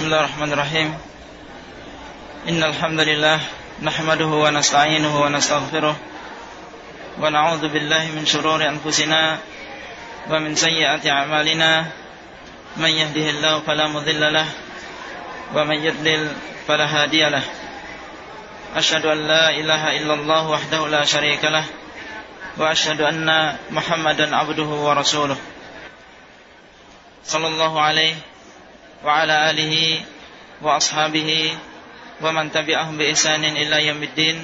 Bismillahirrahmanirrahim. Innal hamdalillah nahmaduhu wa nasta'inuhu wa nastaghfiruh. Wa na'udzu billahi min shururi anfusina wa min sayyiati a'malina. Man yahdihillahu fala mudilla lah wa man yudlil fala hadiya Ashhadu an la ilaha illallah wahdahu la sharikalah. wa ashhadu anna Muhammadan abduhu wa rasuluh. Sallallahu alaihi وعلى آله وأصحابه ومن تبعهم بإحسان إلى يوم الدين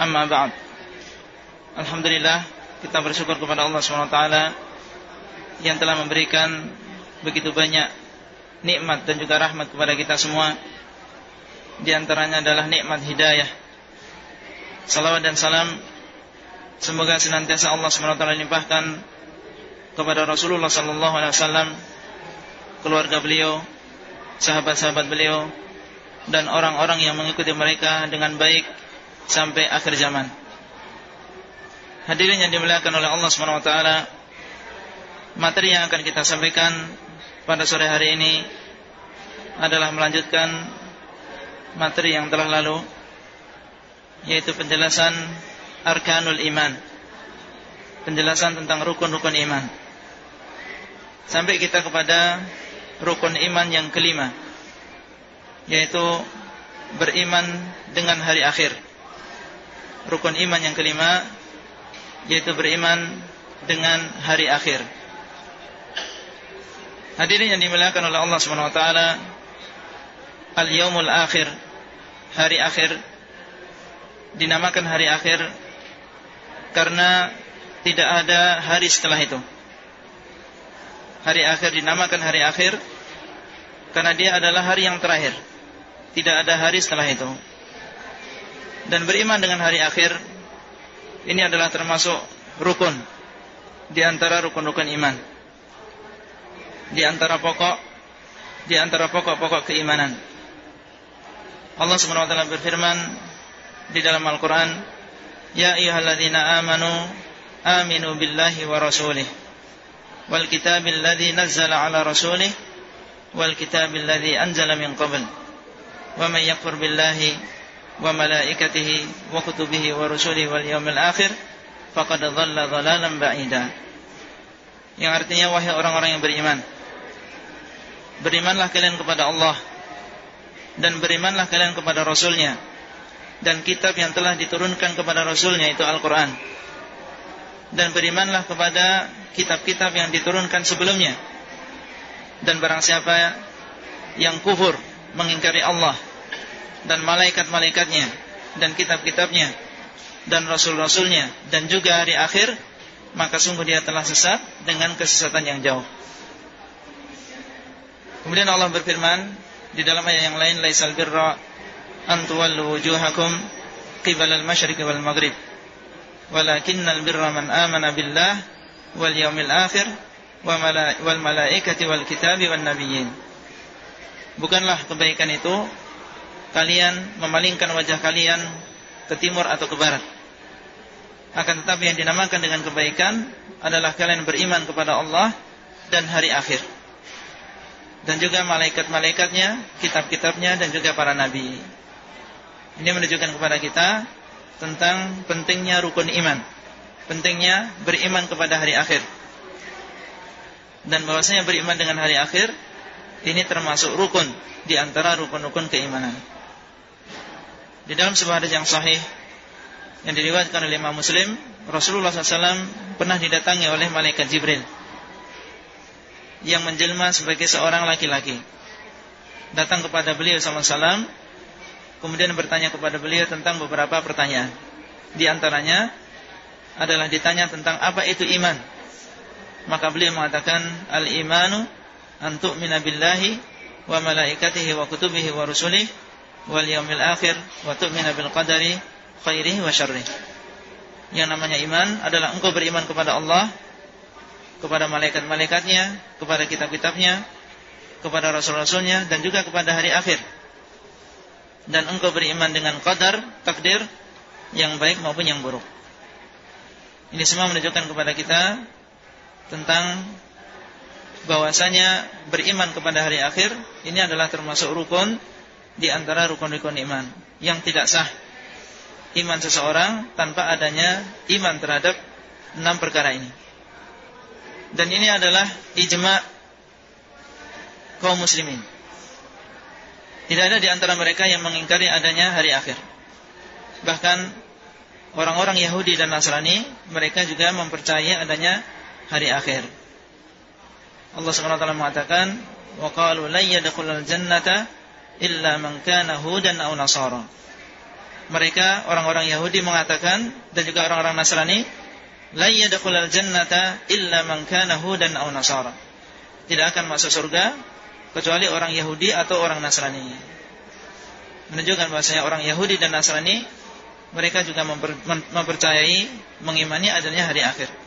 أما بعد Alhamdulillah kita bersyukur kepada Allah SWT yang telah memberikan begitu banyak nikmat dan juga rahmat kepada kita semua. Di antaranya adalah nikmat hidayah. Salawat dan salam semoga senantiasa Allah SWT limpahkan kepada Rasulullah SAW, keluarga beliau, sahabat-sahabat beliau, dan orang-orang yang mengikuti mereka dengan baik sampai akhir zaman. Hadirin yang dimuliakan oleh Allah Subhanahu wa taala, materi yang akan kita sampaikan pada sore hari ini adalah melanjutkan materi yang telah lalu yaitu penjelasan arkanul iman. Penjelasan tentang rukun-rukun iman. Sampai kita kepada rukun iman yang kelima yaitu beriman dengan hari akhir. Rukun iman yang kelima yaitu beriman dengan hari akhir. Hadirin yang dimuliakan oleh Allah Subhanahu wa taala, al-yaumul akhir, hari akhir dinamakan hari akhir karena tidak ada hari setelah itu. Hari akhir dinamakan hari akhir karena dia adalah hari yang terakhir. Tidak ada hari setelah itu. Dan beriman dengan hari akhir ini adalah termasuk rukun di antara rukun-rukun iman. Di antara pokok di antara pokok-pokok keimanan. Allah Subhanahu wa taala berfirman di dalam Al-Qur'an, "Ya ayyuhalladzina amanu aminu billahi wa rasulih wal kitabil ladzi nazzala ala rasulih wal kitabil ladzi anzala min qabl." Wa may yakfur billahi wa malaikatihi wa kutubihi wa rusulihi wal yawmil akhir faqad dhalla dhalalan ba'ida. Yang artinya wahai orang-orang yang beriman, berimanlah kalian kepada Allah dan berimanlah kalian kepada Rasulnya dan kitab yang telah diturunkan kepada Rasulnya itu Al-Quran dan berimanlah kepada kitab-kitab yang diturunkan sebelumnya dan barang siapa yang kufur mengingkari Allah dan malaikat-malaikatnya dan kitab-kitabnya dan rasul-rasulnya dan juga hari akhir maka sungguh dia telah sesat dengan kesesatan yang jauh. Kemudian Allah berfirman di dalam ayat yang lain laisal birra an tuwallu wujuhakum qibala al-masyriq wal maghrib walakinnal birra man amana billah wal yawmil akhir wal malaikati wal kitabi wan nabiyyin. Bukanlah kebaikan itu kalian memalingkan wajah kalian ke timur atau ke barat. Akan tetapi yang dinamakan dengan kebaikan adalah kalian beriman kepada Allah dan hari akhir. Dan juga malaikat-malaikatnya, kitab-kitabnya dan juga para nabi. Ini menunjukkan kepada kita tentang pentingnya rukun iman. Pentingnya beriman kepada hari akhir. Dan bahwasanya beriman dengan hari akhir ini termasuk rukun di antara rukun-rukun keimanan. Di dalam sebuah hadis yang sahih yang diriwayatkan oleh Imam Muslim, Rasulullah SAW pernah didatangi oleh malaikat Jibril yang menjelma sebagai seorang laki-laki. Datang kepada beliau SAW, kemudian bertanya kepada beliau tentang beberapa pertanyaan. Di antaranya adalah ditanya tentang apa itu iman. Maka beliau mengatakan al-imanu antuk minabillahi wa malaikatihi wa kutubihi wa rusulih wal yaumil akhir wa tu'minu bil qadari khairihi wa syarrihi. Yang namanya iman adalah engkau beriman kepada Allah, kepada malaikat-malaikatnya, kepada kitab-kitabnya, kepada rasul-rasulnya dan juga kepada hari akhir. Dan engkau beriman dengan qadar, takdir yang baik maupun yang buruk. Ini semua menunjukkan kepada kita tentang bahwasanya beriman kepada hari akhir ini adalah termasuk rukun di antara rukun-rukun iman yang tidak sah iman seseorang tanpa adanya iman terhadap enam perkara ini. Dan ini adalah ijma kaum muslimin. Tidak ada di antara mereka yang mengingkari adanya hari akhir. Bahkan orang-orang Yahudi dan Nasrani mereka juga mempercayai adanya hari akhir. Allah Subhanahu wa taala mengatakan, "Wa qalu la yadkhulul jannata illa man kana hudan aw nasara." Mereka orang-orang Yahudi mengatakan dan juga orang-orang Nasrani, "La yadkhulul jannata illa man kana hudan aw nasara." Tidak akan masuk surga kecuali orang Yahudi atau orang Nasrani. Menunjukkan bahwasanya orang Yahudi dan Nasrani mereka juga memper, mempercayai mengimani adanya hari akhir.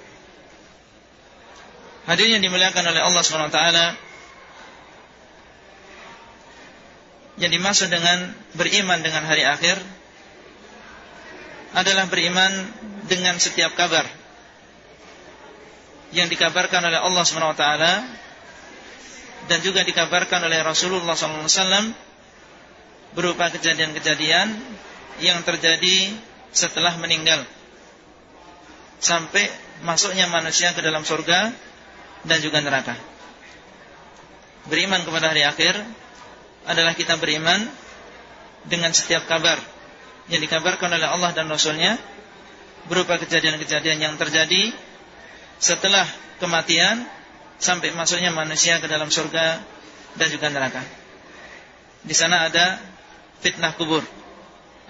Hadirin yang dimuliakan oleh Allah SWT Yang dimaksud dengan beriman dengan hari akhir Adalah beriman dengan setiap kabar Yang dikabarkan oleh Allah SWT Dan juga dikabarkan oleh Rasulullah SAW Berupa kejadian-kejadian Yang terjadi setelah meninggal Sampai masuknya manusia ke dalam surga dan juga neraka. Beriman kepada hari akhir adalah kita beriman dengan setiap kabar yang dikabarkan oleh Allah dan Rasulnya berupa kejadian-kejadian yang terjadi setelah kematian sampai masuknya manusia ke dalam surga dan juga neraka. Di sana ada fitnah kubur,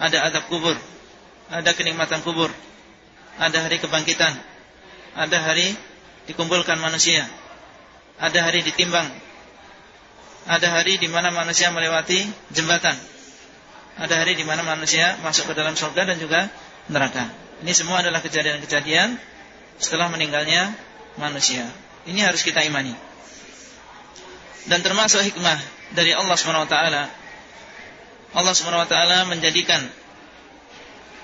ada adab kubur, ada kenikmatan kubur, ada hari kebangkitan, ada hari dikumpulkan manusia. Ada hari ditimbang. Ada hari di mana manusia melewati jembatan. Ada hari di mana manusia masuk ke dalam surga dan juga neraka. Ini semua adalah kejadian-kejadian setelah meninggalnya manusia. Ini harus kita imani. Dan termasuk hikmah dari Allah SWT. Allah SWT menjadikan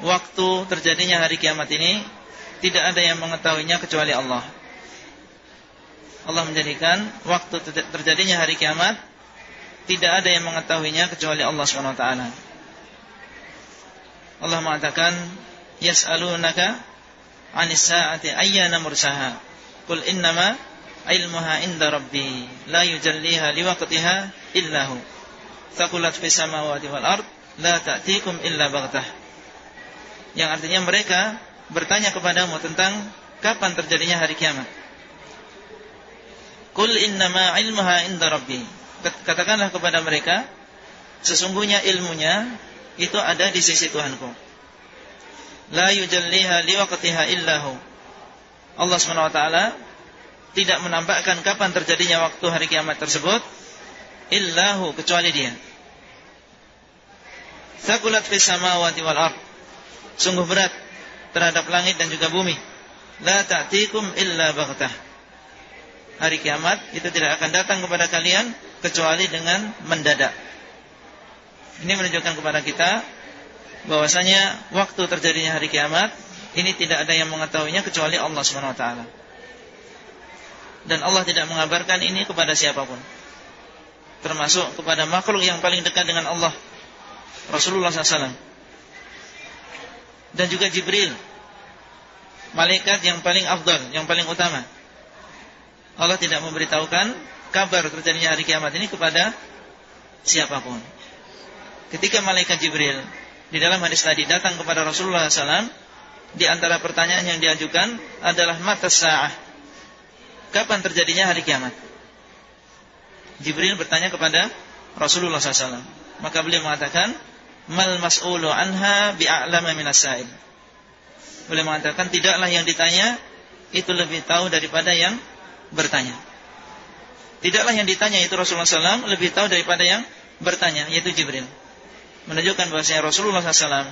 waktu terjadinya hari kiamat ini tidak ada yang mengetahuinya kecuali Allah. Allah menjadikan waktu terjadinya hari kiamat tidak ada yang mengetahuinya kecuali Allah SWT. Allah mengatakan, "Yas'alunaka 'anis sa'ati ayyana mursaha." Qul innama ilmuha inda rabbi la yujalliha liwaqtiha illa hu. Thaqulat fis samawati wal ard la ta'tikum illa baghtah. Yang artinya mereka bertanya kepadamu tentang kapan terjadinya hari kiamat. Kul innama ilmuha inda rabbi. Katakanlah kepada mereka, sesungguhnya ilmunya itu ada di sisi Tuhanku. La yujalliha liwaqtiha illahu. Allah SWT tidak menampakkan kapan terjadinya waktu hari kiamat tersebut illahu kecuali dia. Thaqulat fis samawati wal ard. Sungguh berat terhadap langit dan juga bumi. La ta'tikum illa baghtah hari kiamat itu tidak akan datang kepada kalian kecuali dengan mendadak. Ini menunjukkan kepada kita bahwasanya waktu terjadinya hari kiamat ini tidak ada yang mengetahuinya kecuali Allah Subhanahu wa taala. Dan Allah tidak mengabarkan ini kepada siapa pun. Termasuk kepada makhluk yang paling dekat dengan Allah Rasulullah SAW Dan juga Jibril Malaikat yang paling afdal Yang paling utama Allah tidak memberitahukan kabar terjadinya hari kiamat ini kepada siapa pun. Ketika malaikat Jibril di dalam hadis tadi datang kepada Rasulullah SAW, di antara pertanyaan yang diajukan adalah mata sa'ah. Kapan terjadinya hari kiamat? Jibril bertanya kepada Rasulullah SAW. Maka beliau mengatakan, mal mas'ulu anha bi'a'lama sa'il. Beliau mengatakan, tidaklah yang ditanya itu lebih tahu daripada yang bertanya. Tidaklah yang ditanya itu Rasulullah SAW lebih tahu daripada yang bertanya, yaitu Jibril. Menunjukkan bahwasanya Rasulullah SAW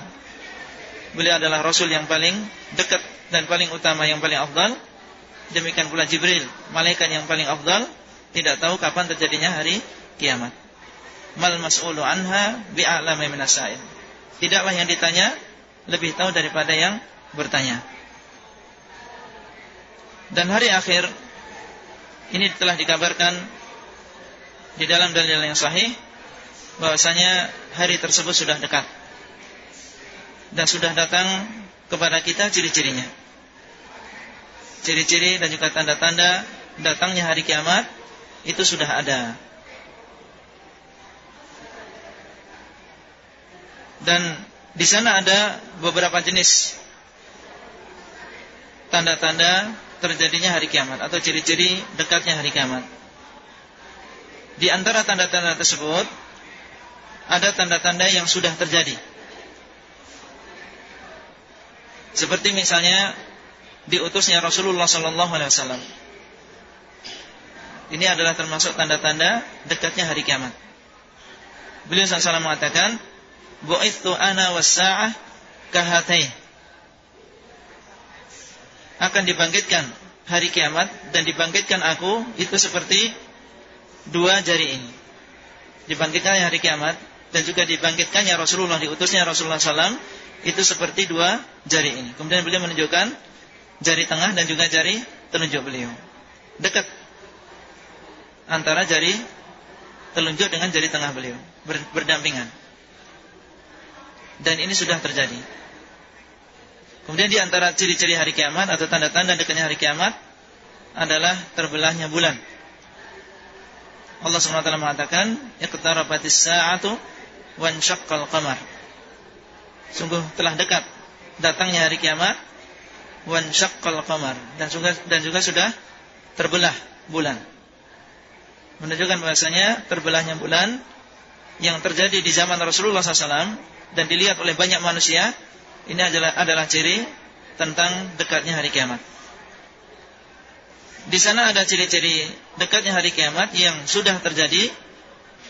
beliau adalah Rasul yang paling dekat dan paling utama yang paling afdal. Demikian pula Jibril, malaikat yang paling afdal, tidak tahu kapan terjadinya hari kiamat. Mal mas'ulu anha bi'a'lama minas sa'il. Tidaklah yang ditanya lebih tahu daripada yang bertanya. Dan hari akhir Ini telah dikabarkan di dalam dalil yang sahih bahwasanya hari tersebut sudah dekat dan sudah datang kepada kita ciri-cirinya. Ciri-ciri dan juga tanda-tanda datangnya hari kiamat itu sudah ada. Dan di sana ada beberapa jenis tanda-tanda terjadinya hari kiamat atau ciri-ciri dekatnya hari kiamat. Di antara tanda-tanda tersebut ada tanda-tanda yang sudah terjadi. Seperti misalnya diutusnya Rasulullah sallallahu alaihi wasallam. Ini adalah termasuk tanda-tanda dekatnya hari kiamat. Beliau SAW mengatakan, "Bu'ithu ana was-sa'ah kahatain." Akan dibangkitkan hari kiamat dan dibangkitkan aku itu seperti dua jari ini. Dibangkitkan hari kiamat dan juga dibangkitkannya Rasulullah diutusnya Rasulullah SAW itu seperti dua jari ini. Kemudian beliau menunjukkan jari tengah dan juga jari telunjuk beliau. Dekat antara jari telunjuk dengan jari tengah beliau berdampingan. Dan ini sudah terjadi. Kemudian di antara ciri-ciri hari kiamat atau tanda-tanda dekatnya hari kiamat adalah terbelahnya bulan. Allah SWT mengatakan, "Iqtarabatis sa'atu wan syaqqal qamar." Sungguh telah dekat datangnya hari kiamat wan syaqqal qamar dan juga dan juga sudah terbelah bulan. Menunjukkan bahasanya terbelahnya bulan yang terjadi di zaman Rasulullah SAW dan dilihat oleh banyak manusia ini adalah adalah ciri tentang dekatnya hari kiamat. Di sana ada ciri-ciri dekatnya hari kiamat yang sudah terjadi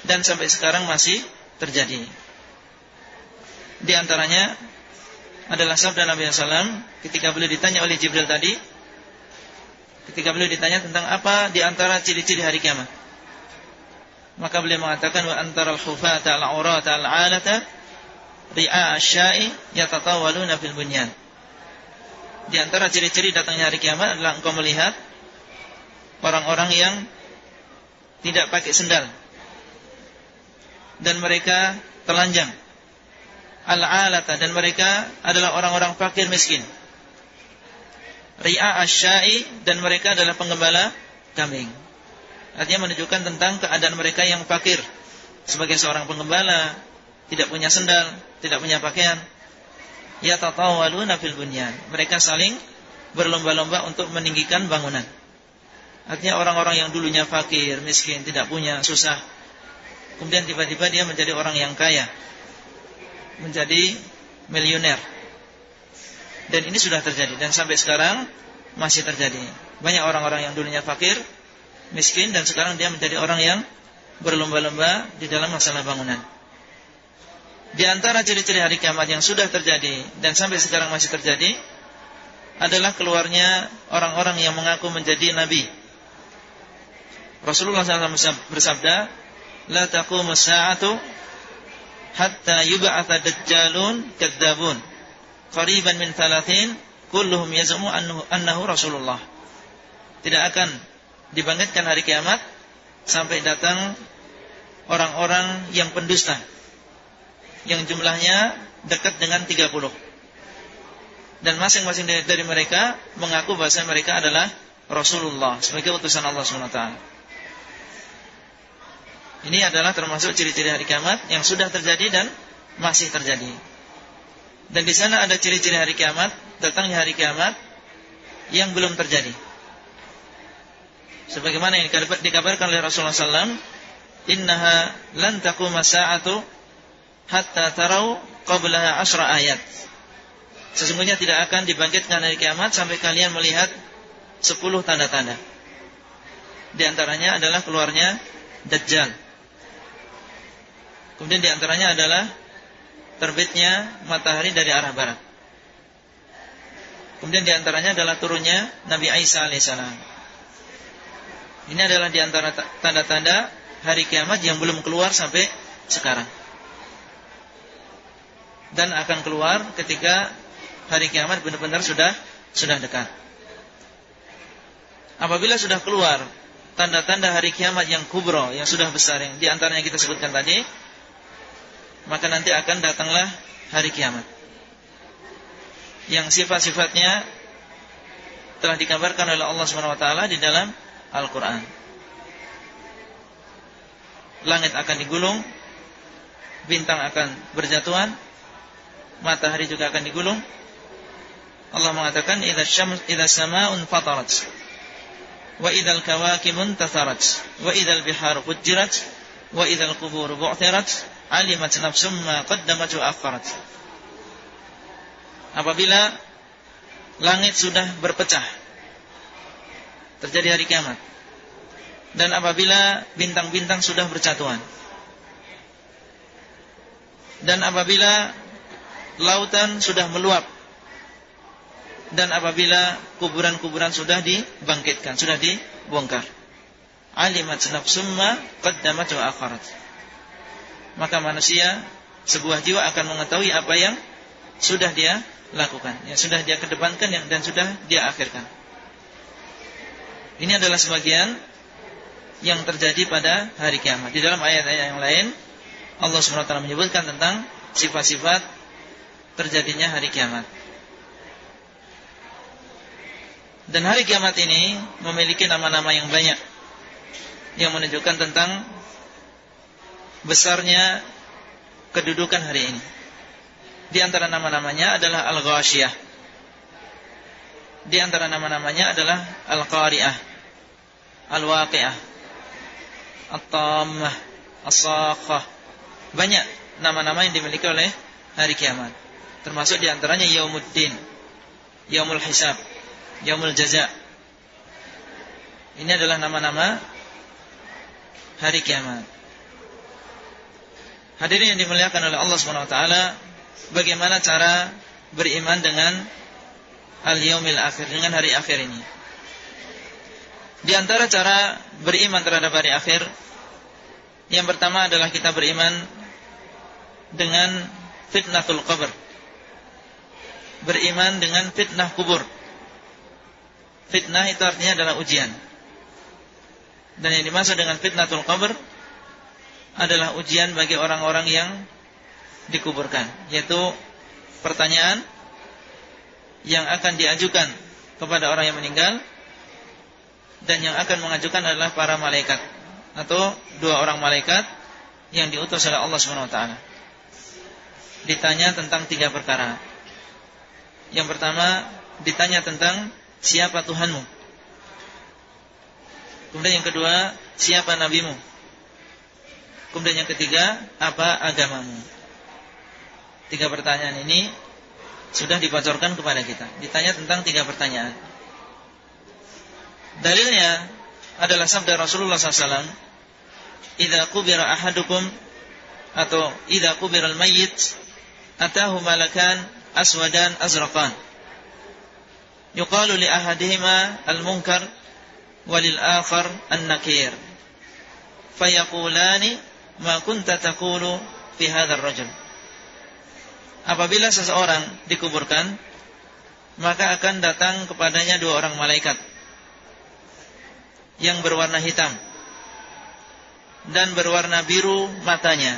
dan sampai sekarang masih terjadi. Di antaranya adalah sabda Nabi SAW ketika beliau ditanya oleh Jibril tadi, ketika beliau ditanya tentang apa di antara ciri-ciri hari kiamat. Maka beliau mengatakan wa antara al-khufata al-aurata al-alata ri'a asyai yatatawaluna fil bunyan. Di antara ciri-ciri datangnya hari kiamat adalah engkau melihat orang-orang yang tidak pakai sendal dan mereka telanjang al-alata dan mereka adalah orang-orang fakir miskin. Ri'a asyai dan mereka adalah penggembala kambing. Artinya menunjukkan tentang keadaan mereka yang fakir sebagai seorang penggembala, tidak punya sendal, tidak punya pakaian. Ya tatawaluna fil bunyan. Mereka saling berlomba-lomba untuk meninggikan bangunan. Artinya orang-orang yang dulunya fakir, miskin, tidak punya, susah. Kemudian tiba-tiba dia menjadi orang yang kaya. Menjadi miliuner. Dan ini sudah terjadi dan sampai sekarang masih terjadi. Banyak orang-orang yang dulunya fakir, miskin dan sekarang dia menjadi orang yang berlomba-lomba di dalam masalah bangunan. Di antara ciri-ciri hari kiamat yang sudah terjadi dan sampai sekarang masih terjadi adalah keluarnya orang-orang yang mengaku menjadi nabi. Rasulullah SAW bersabda, "La taqumu sa'atu hatta yub'atha dajjalun kadzabun qariban min thalathin kulluhum yaz'umu annahu, annahu Rasulullah." Tidak akan dibangkitkan hari kiamat sampai datang orang-orang yang pendusta yang jumlahnya dekat dengan 30. Dan masing-masing dari mereka mengaku bahasa mereka adalah Rasulullah sebagai utusan Allah SWT. Ini adalah termasuk ciri-ciri hari kiamat yang sudah terjadi dan masih terjadi. Dan di sana ada ciri-ciri hari kiamat, datangnya hari kiamat yang belum terjadi. Sebagaimana yang dikabarkan oleh Rasulullah SAW, Innaha lan taquma sa'atu hatta tarau qablaha asra ayat. Sesungguhnya tidak akan dibangkitkan hari kiamat sampai kalian melihat sepuluh tanda-tanda. Di antaranya adalah keluarnya Dajjal. Kemudian di antaranya adalah terbitnya matahari dari arah barat. Kemudian di antaranya adalah turunnya Nabi Isa alaihissalam. Ini adalah di antara tanda-tanda hari kiamat yang belum keluar sampai sekarang dan akan keluar ketika hari kiamat benar-benar sudah sudah dekat. Apabila sudah keluar tanda-tanda hari kiamat yang kubro, yang sudah besar yang di antaranya kita sebutkan tadi, maka nanti akan datanglah hari kiamat. Yang sifat-sifatnya telah dikabarkan oleh Allah taala di dalam Al-Qur'an. Langit akan digulung, bintang akan berjatuhan, matahari juga akan digulung. Allah mengatakan idza syams idza samaun fatarat wa idzal kawakimun tatharat wa idzal biharu fujirat wa idzal quburu bu'thirat alimat nafsum ma qaddamat wa akharat apabila langit sudah berpecah terjadi hari kiamat dan apabila bintang-bintang sudah bercatuan dan apabila lautan sudah meluap dan apabila kuburan-kuburan sudah dibangkitkan, sudah dibongkar. Alimat nafsum ma qaddamat wa akharat. Maka manusia sebuah jiwa akan mengetahui apa yang sudah dia lakukan, yang sudah dia kedepankan dan sudah dia akhirkan. Ini adalah sebagian yang terjadi pada hari kiamat. Di dalam ayat-ayat yang lain Allah SWT menyebutkan tentang sifat-sifat terjadinya hari kiamat. Dan hari kiamat ini memiliki nama-nama yang banyak yang menunjukkan tentang besarnya kedudukan hari ini. Di antara nama-namanya adalah Al-Ghashiyah. Di antara nama-namanya adalah Al-Qari'ah, Al-Waqi'ah, At-Tammah, As-Sakhah. Banyak nama-nama yang dimiliki oleh hari kiamat. Termasuk di antaranya Yaumuddin, Yaumul Hisab, Yaumul Jaza. Ini adalah nama-nama hari kiamat. Hadirin yang dimuliakan oleh Allah taala, bagaimana cara beriman dengan al-yaumil akhir, dengan hari akhir ini? Di antara cara beriman terhadap hari akhir, yang pertama adalah kita beriman dengan fitnatul qabr. Beriman dengan fitnah kubur. Fitnah itu artinya adalah ujian. Dan yang dimaksud dengan fitnatul qabr adalah ujian bagi orang-orang yang dikuburkan, yaitu pertanyaan yang akan diajukan kepada orang yang meninggal dan yang akan mengajukan adalah para malaikat atau dua orang malaikat yang diutus oleh Allah Subhanahu wa taala. Ditanya tentang tiga perkara. Yang pertama, ditanya tentang siapa Tuhanmu? Kemudian yang kedua, siapa nabimu? Kemudian yang ketiga, apa agamamu? Tiga pertanyaan ini sudah dibocorkan kepada kita. Ditanya tentang tiga pertanyaan. Dalilnya adalah sabda Rasulullah SAW. Idza kubira ahadukum atau idza kubira al-mayyit atahu malakan li ahadihima al-munkar walil akhar an-nakir. Fayaqulani ma kunta taqulu fi hadzal rajul apabila seseorang dikuburkan maka akan datang kepadanya dua orang malaikat yang berwarna hitam dan berwarna biru matanya.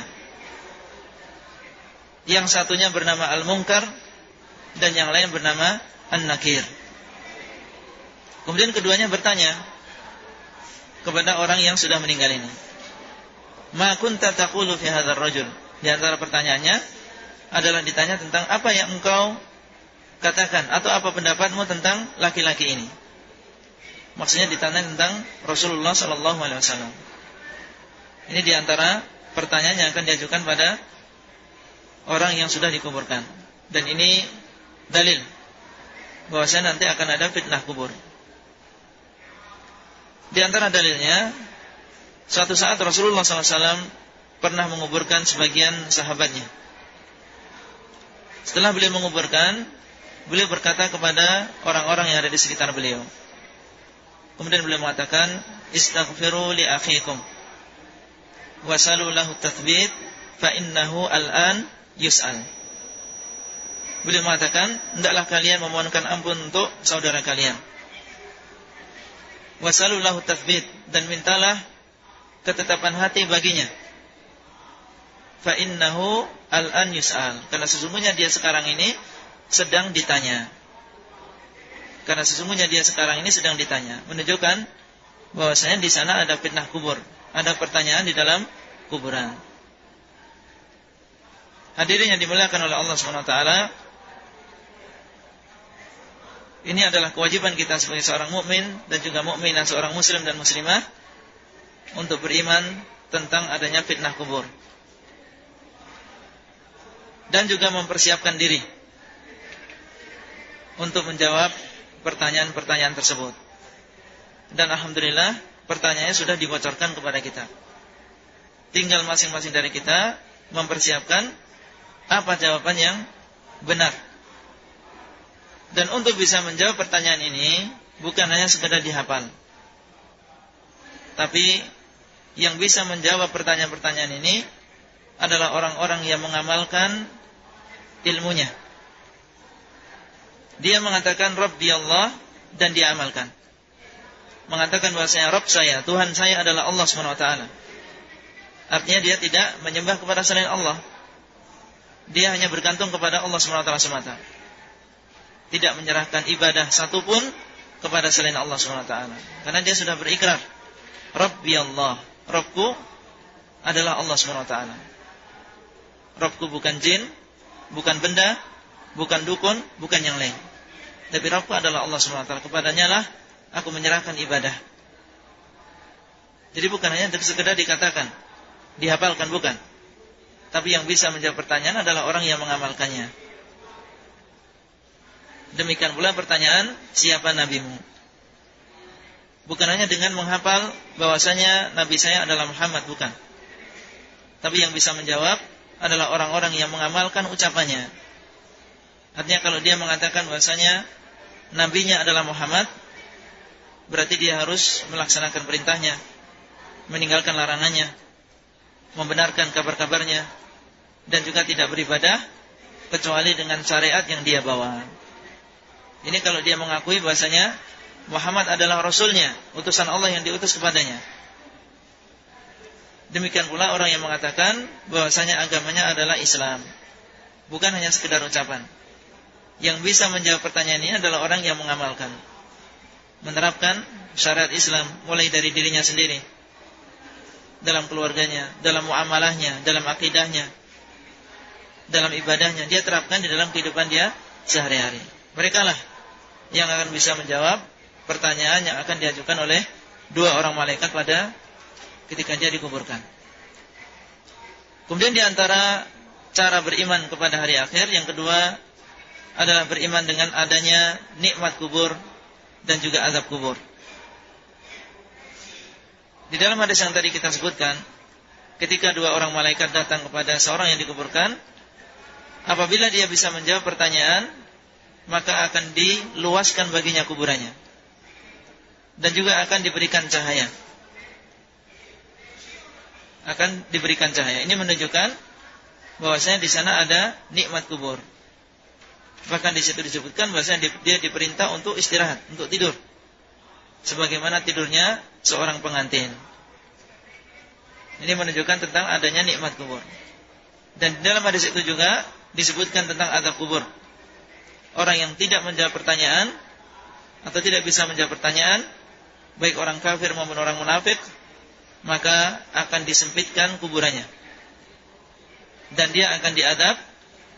Yang satunya bernama Al-Munkar dan yang lain bernama An-Nakir Kemudian keduanya bertanya kepada orang yang sudah meninggal ini. Ma kunta taqulu fi hadzal rajul? Di antara pertanyaannya adalah ditanya tentang apa yang engkau katakan atau apa pendapatmu tentang laki-laki ini. Maksudnya ditanya tentang Rasulullah sallallahu alaihi wasallam. Ini di antara pertanyaan yang akan diajukan pada orang yang sudah dikuburkan. Dan ini dalil bahwasanya nanti akan ada fitnah kubur. Di antara dalilnya, suatu saat Rasulullah SAW pernah menguburkan sebagian sahabatnya. Setelah beliau menguburkan, beliau berkata kepada orang-orang yang ada di sekitar beliau. Kemudian beliau mengatakan, Istaghfiru li akhikum. Wasalu lahu tathbit, fa innahu al-an yus'al. Beliau mengatakan, hendaklah kalian memohonkan ampun untuk saudara kalian. Wasalullahu tathbit dan mintalah ketetapan hati baginya. Fa innahu al-an yus'al. Karena sesungguhnya dia sekarang ini sedang ditanya. Karena sesungguhnya dia sekarang ini sedang ditanya. Menunjukkan bahwasanya di sana ada fitnah kubur. Ada pertanyaan di dalam kuburan. Hadirin yang dimuliakan oleh Allah Subhanahu wa taala ini adalah kewajiban kita sebagai seorang mukmin dan juga mukminah seorang muslim dan muslimah untuk beriman tentang adanya fitnah kubur. Dan juga mempersiapkan diri untuk menjawab pertanyaan-pertanyaan tersebut. Dan alhamdulillah pertanyaannya sudah dibocorkan kepada kita. Tinggal masing-masing dari kita mempersiapkan apa jawaban yang benar dan untuk bisa menjawab pertanyaan ini bukan hanya sekedar dihafal. Tapi yang bisa menjawab pertanyaan-pertanyaan ini adalah orang-orang yang mengamalkan ilmunya. Dia mengatakan Rabbi Allah dan dia amalkan. Mengatakan bahwasanya Rabb saya, Tuhan saya adalah Allah SWT. Artinya dia tidak menyembah kepada selain Allah. Dia hanya bergantung kepada Allah SWT semata tidak menyerahkan ibadah satupun kepada selain Allah SWT. Karena dia sudah berikrar, Rabbi Allah, Rabbku adalah Allah SWT. Rabbku bukan jin, bukan benda, bukan dukun, bukan yang lain. Tapi Rabbku adalah Allah SWT. Kepadanya lah aku menyerahkan ibadah. Jadi bukan hanya sekedar dikatakan, dihafalkan, bukan. Tapi yang bisa menjawab pertanyaan adalah orang yang mengamalkannya. Demikian pula pertanyaan siapa nabimu? Bukan hanya dengan menghafal bahwasanya nabi saya adalah Muhammad, bukan. Tapi yang bisa menjawab adalah orang-orang yang mengamalkan ucapannya. Artinya kalau dia mengatakan bahwasanya nabinya adalah Muhammad, berarti dia harus melaksanakan perintahnya, meninggalkan larangannya, membenarkan kabar-kabarnya dan juga tidak beribadah kecuali dengan syariat yang dia bawa. Ini kalau dia mengakui bahasanya Muhammad adalah Rasulnya, utusan Allah yang diutus kepadanya. Demikian pula orang yang mengatakan bahwasanya agamanya adalah Islam. Bukan hanya sekedar ucapan. Yang bisa menjawab pertanyaan ini adalah orang yang mengamalkan. Menerapkan syariat Islam mulai dari dirinya sendiri. Dalam keluarganya, dalam muamalahnya, dalam akidahnya, dalam ibadahnya. Dia terapkan di dalam kehidupan dia sehari-hari. Mereka lah yang akan bisa menjawab pertanyaan yang akan diajukan oleh dua orang malaikat pada ketika dia dikuburkan. Kemudian di antara cara beriman kepada hari akhir yang kedua adalah beriman dengan adanya nikmat kubur dan juga azab kubur. Di dalam hadis yang tadi kita sebutkan, ketika dua orang malaikat datang kepada seorang yang dikuburkan, apabila dia bisa menjawab pertanyaan, maka akan diluaskan baginya kuburannya. Dan juga akan diberikan cahaya. Akan diberikan cahaya. Ini menunjukkan bahwasanya di sana ada nikmat kubur. Bahkan di situ disebutkan bahwasanya dia diperintah untuk istirahat untuk tidur. Sebagaimana tidurnya seorang pengantin. Ini menunjukkan tentang adanya nikmat kubur. Dan dalam hadis itu juga disebutkan tentang adab kubur orang yang tidak menjawab pertanyaan atau tidak bisa menjawab pertanyaan, baik orang kafir maupun orang munafik, maka akan disempitkan kuburannya. Dan dia akan diadab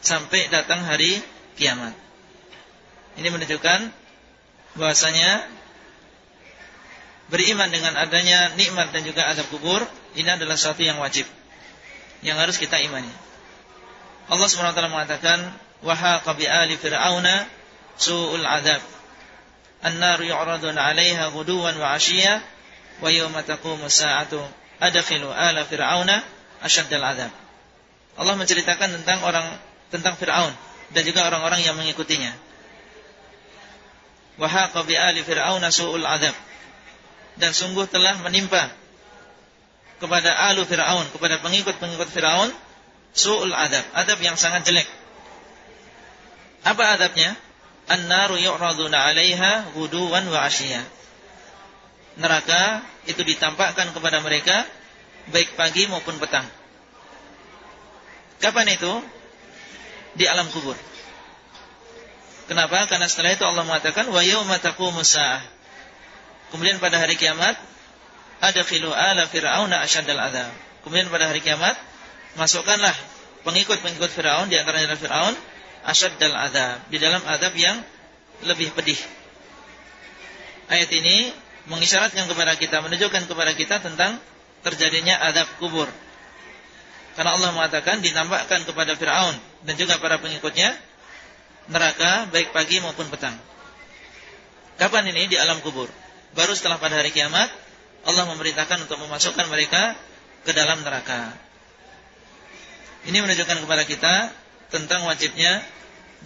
sampai datang hari kiamat. Ini menunjukkan bahwasanya beriman dengan adanya nikmat dan juga adab kubur ini adalah sesuatu yang wajib yang harus kita imani. Allah SWT mengatakan وحاق بآل فرعون سوء العذاب النار يعرضون عليها غدوا وعشيا ويوم تقوم الساعة أدخلوا آل فرعون أشد العذاب Allah menceritakan tentang orang tentang Fir'aun dan juga orang-orang yang mengikutinya. Wahaqa bi ali Fir'aun su'ul adab. Dan sungguh telah menimpa kepada alu Fir'aun, kepada pengikut-pengikut Fir'aun su'ul adab, adab yang sangat jelek. Apa adabnya? An-naru yu'raduna 'alaiha ghuduwan wa 'ashiyya. neraka itu ditampakkan kepada mereka baik pagi maupun petang. Kapan itu? Di alam kubur. Kenapa? Karena setelah itu Allah mengatakan wa yauma taqumus Kemudian pada hari kiamat ada khilu ala fir'auna asyadal adzab. Kemudian pada hari kiamat masukkanlah pengikut-pengikut Firaun di antaranya Firaun asyadal adzab, di dalam adab yang lebih pedih. Ayat ini mengisyaratkan kepada kita, menunjukkan kepada kita tentang terjadinya adab kubur. Karena Allah mengatakan dinampakkan kepada Firaun dan juga para pengikutnya neraka baik pagi maupun petang. Kapan ini di alam kubur? Baru setelah pada hari kiamat Allah memerintahkan untuk memasukkan mereka ke dalam neraka. Ini menunjukkan kepada kita tentang wajibnya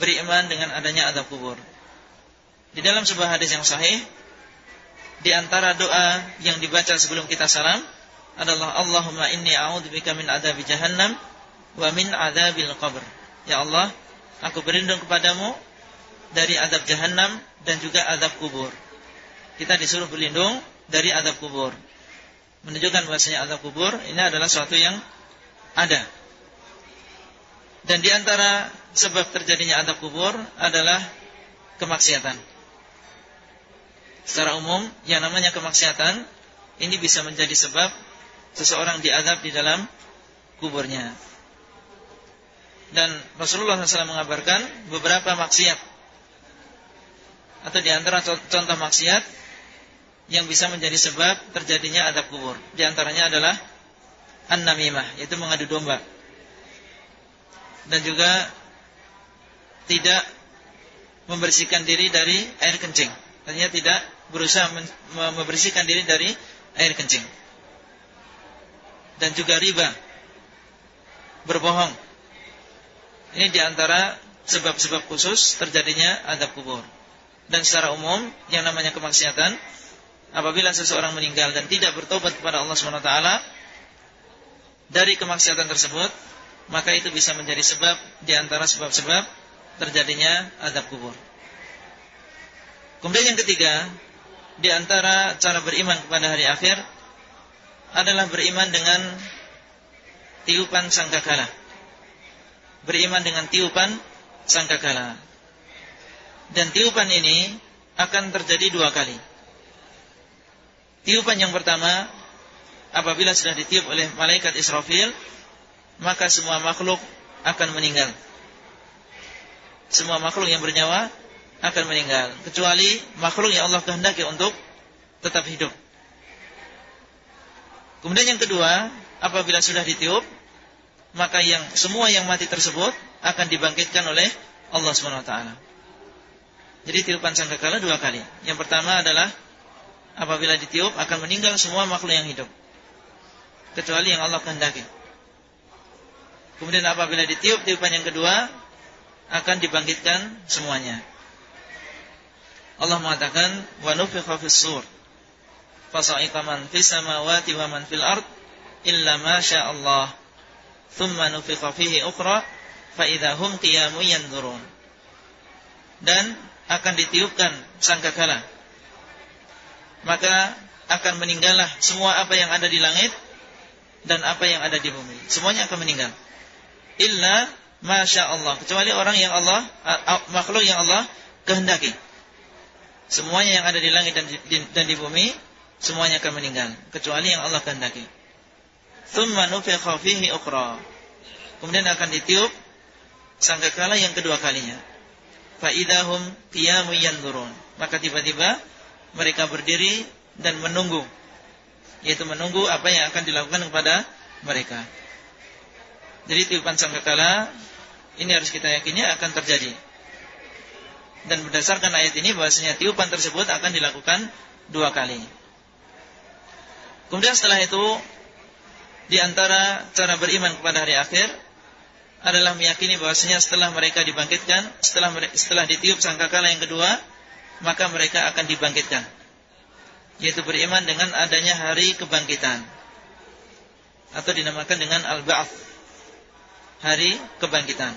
beriman dengan adanya adab kubur. Di dalam sebuah hadis yang sahih, di antara doa yang dibaca sebelum kita salam adalah Allahumma inni a'udzubika min adabi jahannam wa min adabil qabr. Ya Allah, aku berlindung kepadamu dari adab jahannam dan juga adab kubur. Kita disuruh berlindung dari adab kubur. Menunjukkan bahasanya adab kubur ini adalah suatu yang ada. Dan di antara sebab terjadinya adab kubur adalah kemaksiatan. Secara umum, yang namanya kemaksiatan ini bisa menjadi sebab seseorang diadab di dalam kuburnya. Dan Rasulullah SAW mengabarkan beberapa maksiat atau di antara contoh maksiat yang bisa menjadi sebab terjadinya adab kubur. Di antaranya adalah an-namimah, yaitu mengadu domba. Dan juga tidak membersihkan diri dari air kencing. Artinya tidak berusaha membersihkan diri dari air kencing. Dan juga riba. Berbohong. Ini di antara sebab-sebab khusus terjadinya adab kubur. Dan secara umum, yang namanya kemaksiatan, apabila seseorang meninggal dan tidak bertobat kepada Allah SWT dari kemaksiatan tersebut, maka itu bisa menjadi sebab di antara sebab-sebab terjadinya adab kubur. Kemudian yang ketiga, di antara cara beriman kepada hari akhir adalah beriman dengan tiupan sangkakala. Beriman dengan tiupan sangkakala. Dan tiupan ini akan terjadi dua kali. Tiupan yang pertama apabila sudah ditiup oleh malaikat Israfil, maka semua makhluk akan meninggal. Semua makhluk yang bernyawa akan meninggal kecuali makhluk yang Allah kehendaki untuk tetap hidup. Kemudian yang kedua, apabila sudah ditiup, maka yang semua yang mati tersebut akan dibangkitkan oleh Allah SWT. Jadi tiupan sangkakala dua kali. Yang pertama adalah apabila ditiup akan meninggal semua makhluk yang hidup. Kecuali yang Allah kehendaki. Kemudian apabila ditiup tiupan yang kedua akan dibangkitkan semuanya. Allah mengatakan wa nufikha fis sur. Fasa'iqa man fis samawati wa man fil ard illa ma syaa Allah. Thumma nufikha fihi ukhra fa idza hum qiyamun yanzurun. Dan akan ditiupkan sangkakala. Maka akan meninggallah semua apa yang ada di langit dan apa yang ada di bumi. Semuanya akan meninggal illa masya Allah kecuali orang yang Allah makhluk yang Allah kehendaki Semuanya yang ada di langit dan di, dan di bumi semuanya akan meninggal kecuali yang Allah kehendaki. Tsumma nufikha. Kemudian akan ditiup sangkakala yang kedua kalinya. Fa idahum qiyamun yanzurun. Maka tiba-tiba mereka berdiri dan menunggu yaitu menunggu apa yang akan dilakukan kepada mereka. Jadi tiupan sangkakala ini harus kita yakini akan terjadi dan berdasarkan ayat ini bahwasanya tiupan tersebut akan dilakukan dua kali. Kemudian setelah itu di antara cara beriman kepada hari akhir adalah meyakini bahwasanya setelah mereka dibangkitkan, setelah setelah ditiup sangkakala yang kedua, maka mereka akan dibangkitkan. Yaitu beriman dengan adanya hari kebangkitan. Atau dinamakan dengan al-ba'ats. Hari kebangkitan.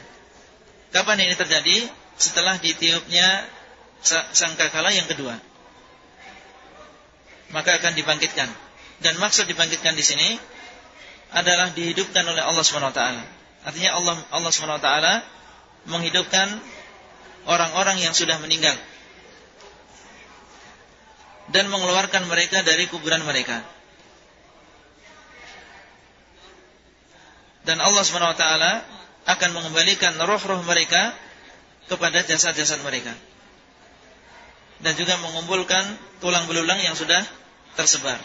Kapan ini terjadi? setelah ditiupnya sangkakala yang kedua. maka akan dibangkitkan. Dan maksud dibangkitkan di sini adalah dihidupkan oleh Allah taala. Artinya Allah Allah Subhanahu menghidupkan orang-orang yang sudah meninggal dan mengeluarkan mereka dari kuburan mereka. Dan Allah Subhanahu wa taala akan mengembalikan roh-roh mereka kepada jasad-jasad mereka. Dan juga mengumpulkan tulang belulang yang sudah tersebar.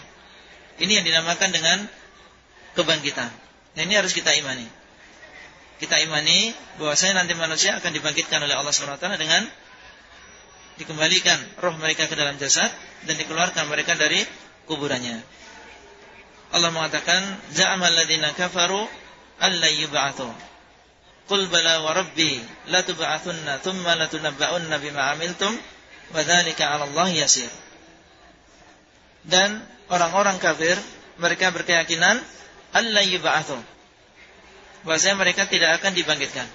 Ini yang dinamakan dengan kebangkitan. Nah, ini harus kita imani. Kita imani bahwasanya nanti manusia akan dibangkitkan oleh Allah Subhanahu wa taala dengan dikembalikan roh mereka ke dalam jasad dan dikeluarkan mereka dari kuburannya. Allah mengatakan, "Za'amal ladzina kafaru alla yub'atsu." Qul bala wa rabbi la tub'atsunna thumma la tunabba'unna bima 'amiltum wa dzalika 'ala Allah yasir. Dan orang-orang kafir mereka berkeyakinan alla yub'atsu. Bahwasanya mereka tidak akan dibangkitkan.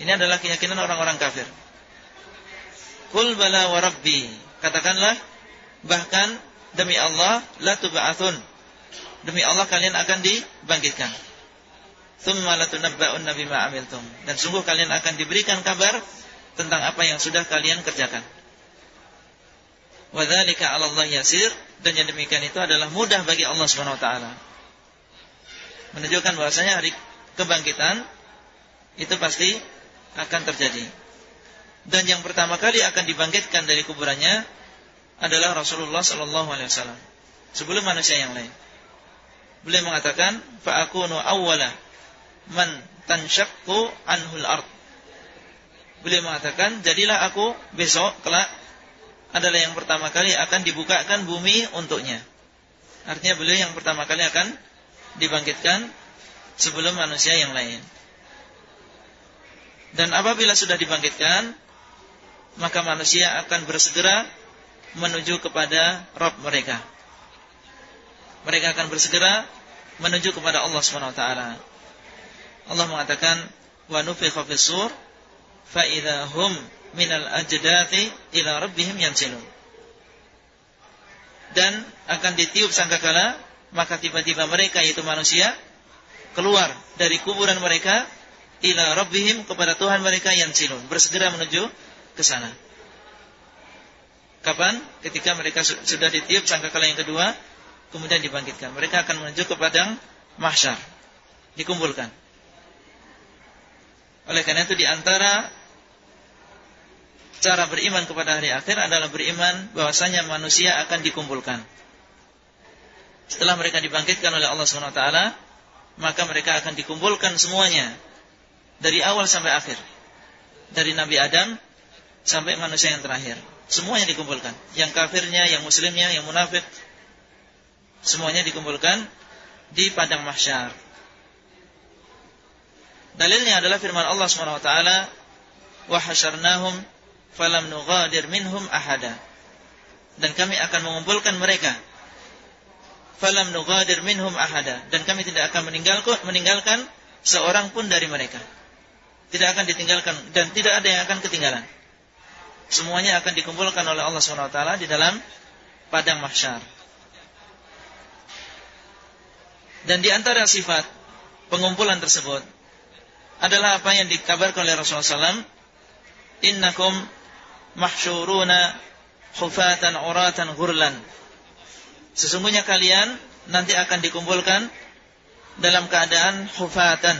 Ini adalah keyakinan orang-orang kafir. Qul bala wa rabbi. Katakanlah bahkan demi Allah la tub'atsun. Demi Allah kalian akan dibangkitkan. Latunabba'unna bima amiltum. Dan sungguh kalian akan diberikan kabar tentang apa yang sudah kalian kerjakan. Wa dzalika 'ala Allah yasir dan yang demikian itu adalah mudah bagi Allah Subhanahu wa taala. Menunjukkan bahwasanya hari kebangkitan itu pasti akan terjadi dan yang pertama kali akan dibangkitkan dari kuburannya adalah Rasulullah sallallahu alaihi wasallam sebelum manusia yang lain. Beliau mengatakan, "Fa akunu awwala man tanshaqqu anhul ard." Beliau mengatakan, "Jadilah aku besok kelak adalah yang pertama kali akan dibukakan bumi untuknya." Artinya beliau yang pertama kali akan dibangkitkan sebelum manusia yang lain. Dan apabila sudah dibangkitkan, maka manusia akan bersegera menuju kepada Rob mereka. Mereka akan bersegera menuju kepada Allah Subhanahu wa taala. Allah mengatakan wa nufikha fis-sur fa hum minal ajdati ila rabbihim yansilun. Dan akan ditiup sangkakala maka tiba-tiba mereka yaitu manusia keluar dari kuburan mereka ila rabbihim kepada Tuhan mereka yang silun bersegera menuju ke sana. Kapan? Ketika mereka sudah ditiup sangkakala yang kedua, kemudian dibangkitkan. Mereka akan menuju ke padang mahsyar. Dikumpulkan. Oleh karena itu di antara cara beriman kepada hari akhir adalah beriman bahwasanya manusia akan dikumpulkan. Setelah mereka dibangkitkan oleh Allah SWT, maka mereka akan dikumpulkan semuanya dari awal sampai akhir. Dari Nabi Adam sampai manusia yang terakhir. Semuanya dikumpulkan. Yang kafirnya, yang muslimnya, yang munafik. Semuanya dikumpulkan di padang mahsyar. Dalilnya adalah firman Allah Subhanahu wa taala, "Wa hasyarnahum falam nughadir minhum ahada." Dan kami akan mengumpulkan mereka. Falam nughadir minhum ahada, dan kami tidak akan meninggalkan meninggalkan seorang pun dari mereka. Tidak akan ditinggalkan dan tidak ada yang akan ketinggalan. Semuanya akan dikumpulkan oleh Allah Subhanahu wa taala di dalam padang mahsyar. Dan di antara sifat pengumpulan tersebut adalah apa yang dikabarkan oleh Rasulullah SAW. Innakum mahsyuruna hufatan uratan ghurlan. Sesungguhnya kalian nanti akan dikumpulkan dalam keadaan hufatan.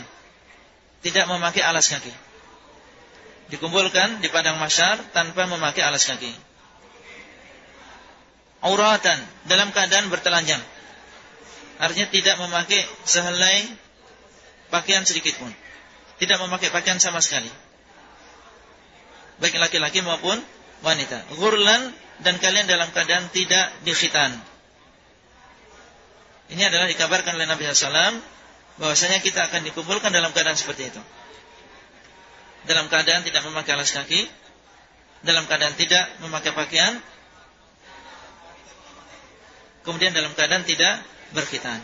Tidak memakai alas kaki dikumpulkan di padang masyar tanpa memakai alas kaki. Auratan dalam keadaan bertelanjang. Artinya tidak memakai sehelai pakaian sedikit pun. Tidak memakai pakaian sama sekali. Baik laki-laki maupun wanita. Gurlan dan kalian dalam keadaan tidak dikhitan. Ini adalah dikabarkan oleh Nabi SAW bahwasanya kita akan dikumpulkan dalam keadaan seperti itu dalam keadaan tidak memakai alas kaki, dalam keadaan tidak memakai pakaian, kemudian dalam keadaan tidak berkhitan.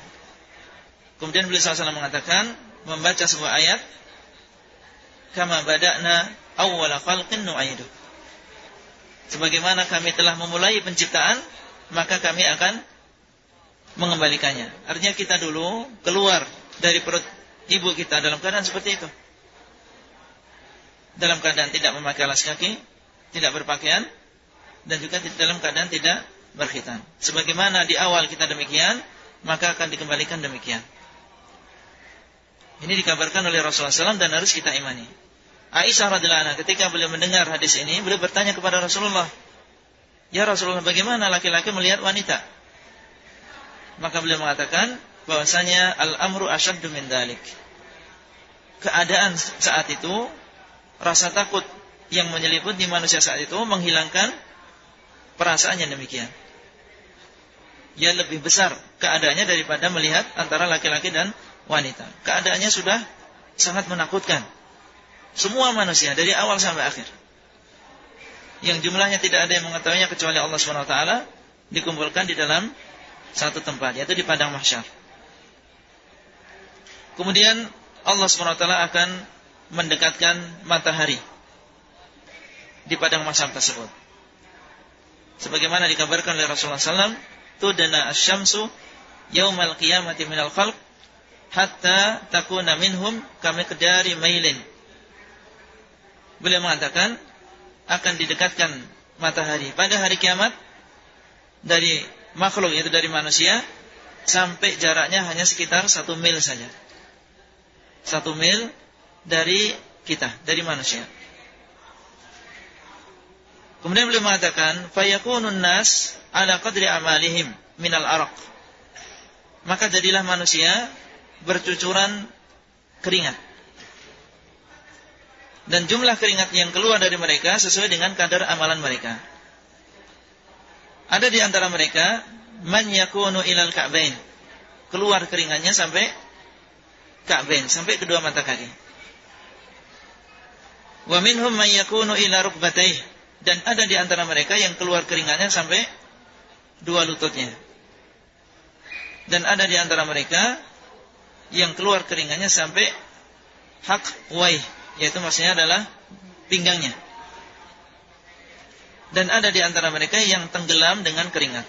Kemudian beliau SAW mengatakan, membaca sebuah ayat, kama bada'na awwala khalqin nu'idu. Sebagaimana kami telah memulai penciptaan, maka kami akan mengembalikannya. Artinya kita dulu keluar dari perut ibu kita dalam keadaan seperti itu. Dalam keadaan tidak memakai alas kaki, tidak berpakaian, dan juga dalam keadaan tidak berkhitan. Sebagaimana di awal kita demikian, maka akan dikembalikan demikian. Ini dikabarkan oleh Rasulullah SAW dan harus kita imani. Aisyah radhiallahu anha ketika beliau mendengar hadis ini, beliau bertanya kepada Rasulullah, "Ya Rasulullah, bagaimana laki-laki melihat wanita?" Maka beliau mengatakan bahwasanya al-amru asyaddu min dalik. Keadaan saat itu rasa takut yang menyeliputi manusia saat itu menghilangkan perasaannya demikian. Ya lebih besar keadaannya daripada melihat antara laki-laki dan wanita. Keadaannya sudah sangat menakutkan. Semua manusia dari awal sampai akhir. Yang jumlahnya tidak ada yang mengetahuinya kecuali Allah SWT dikumpulkan di dalam satu tempat yaitu di padang mahsyar. Kemudian Allah SWT akan mendekatkan matahari di padang mahsyar tersebut. Sebagaimana dikabarkan oleh Rasulullah SAW, tudana asyamsu yaumal qiyamati minal khalq hatta takuna minhum kami kedari mailin. Beliau mengatakan akan didekatkan matahari pada hari kiamat dari makhluk yaitu dari manusia sampai jaraknya hanya sekitar satu mil saja. Satu mil dari kita, dari manusia. Kemudian beliau mengatakan, fayakunun nas ala qadri amalihim minal araq. Maka jadilah manusia bercucuran keringat. Dan jumlah keringat yang keluar dari mereka sesuai dengan kadar amalan mereka. Ada di antara mereka man yakunu ilal ka'bain. Keluar keringatnya sampai ka'bain, sampai kedua mata kaki. Wa minhum man yakunu ila rukbataih. Dan ada di antara mereka yang keluar keringatnya sampai dua lututnya. Dan ada di antara mereka yang keluar keringatnya sampai hak waih, yaitu maksudnya adalah pinggangnya dan ada di antara mereka yang tenggelam dengan keringat.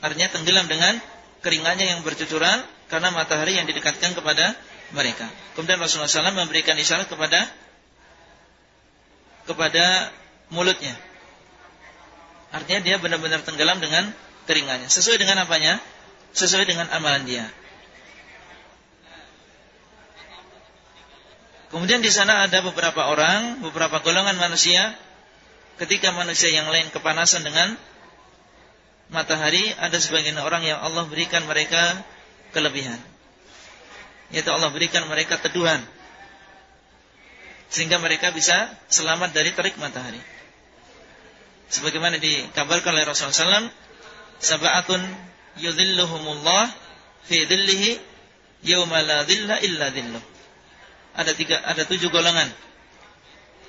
Artinya tenggelam dengan keringatnya yang bercucuran karena matahari yang didekatkan kepada mereka. Kemudian Rasulullah SAW memberikan isyarat kepada kepada mulutnya. Artinya dia benar-benar tenggelam dengan keringatnya. Sesuai dengan apanya? Sesuai dengan amalan dia. Kemudian di sana ada beberapa orang, beberapa golongan manusia ketika manusia yang lain kepanasan dengan matahari, ada sebagian orang yang Allah berikan mereka kelebihan. Yaitu Allah berikan mereka teduhan. Sehingga mereka bisa selamat dari terik matahari. Sebagaimana dikabarkan oleh Rasulullah SAW, Sab'atun yudhilluhumullah fi dhillihi yawma la dhilla illa dhilluh. Ada tiga, ada tujuh golongan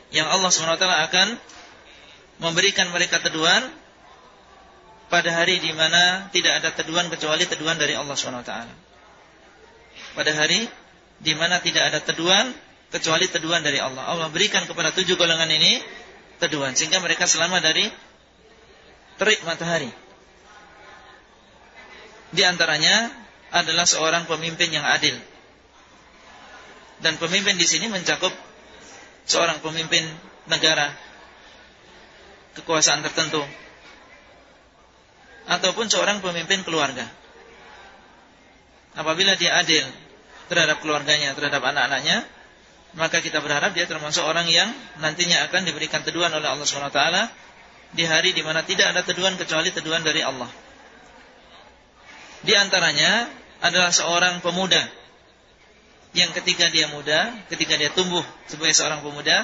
yang Allah SWT akan memberikan mereka teduhan pada hari di mana tidak ada teduhan kecuali teduhan dari Allah SWT. Pada hari di mana tidak ada teduhan kecuali teduhan dari Allah. Allah berikan kepada tujuh golongan ini teduhan sehingga mereka selamat dari terik matahari. Di antaranya adalah seorang pemimpin yang adil. Dan pemimpin di sini mencakup seorang pemimpin negara kekuasaan tertentu ataupun seorang pemimpin keluarga. Apabila dia adil terhadap keluarganya, terhadap anak-anaknya, maka kita berharap dia termasuk orang yang nantinya akan diberikan teduhan oleh Allah SWT di hari di mana tidak ada teduhan kecuali teduhan dari Allah. Di antaranya adalah seorang pemuda yang ketika dia muda, ketika dia tumbuh sebagai seorang pemuda,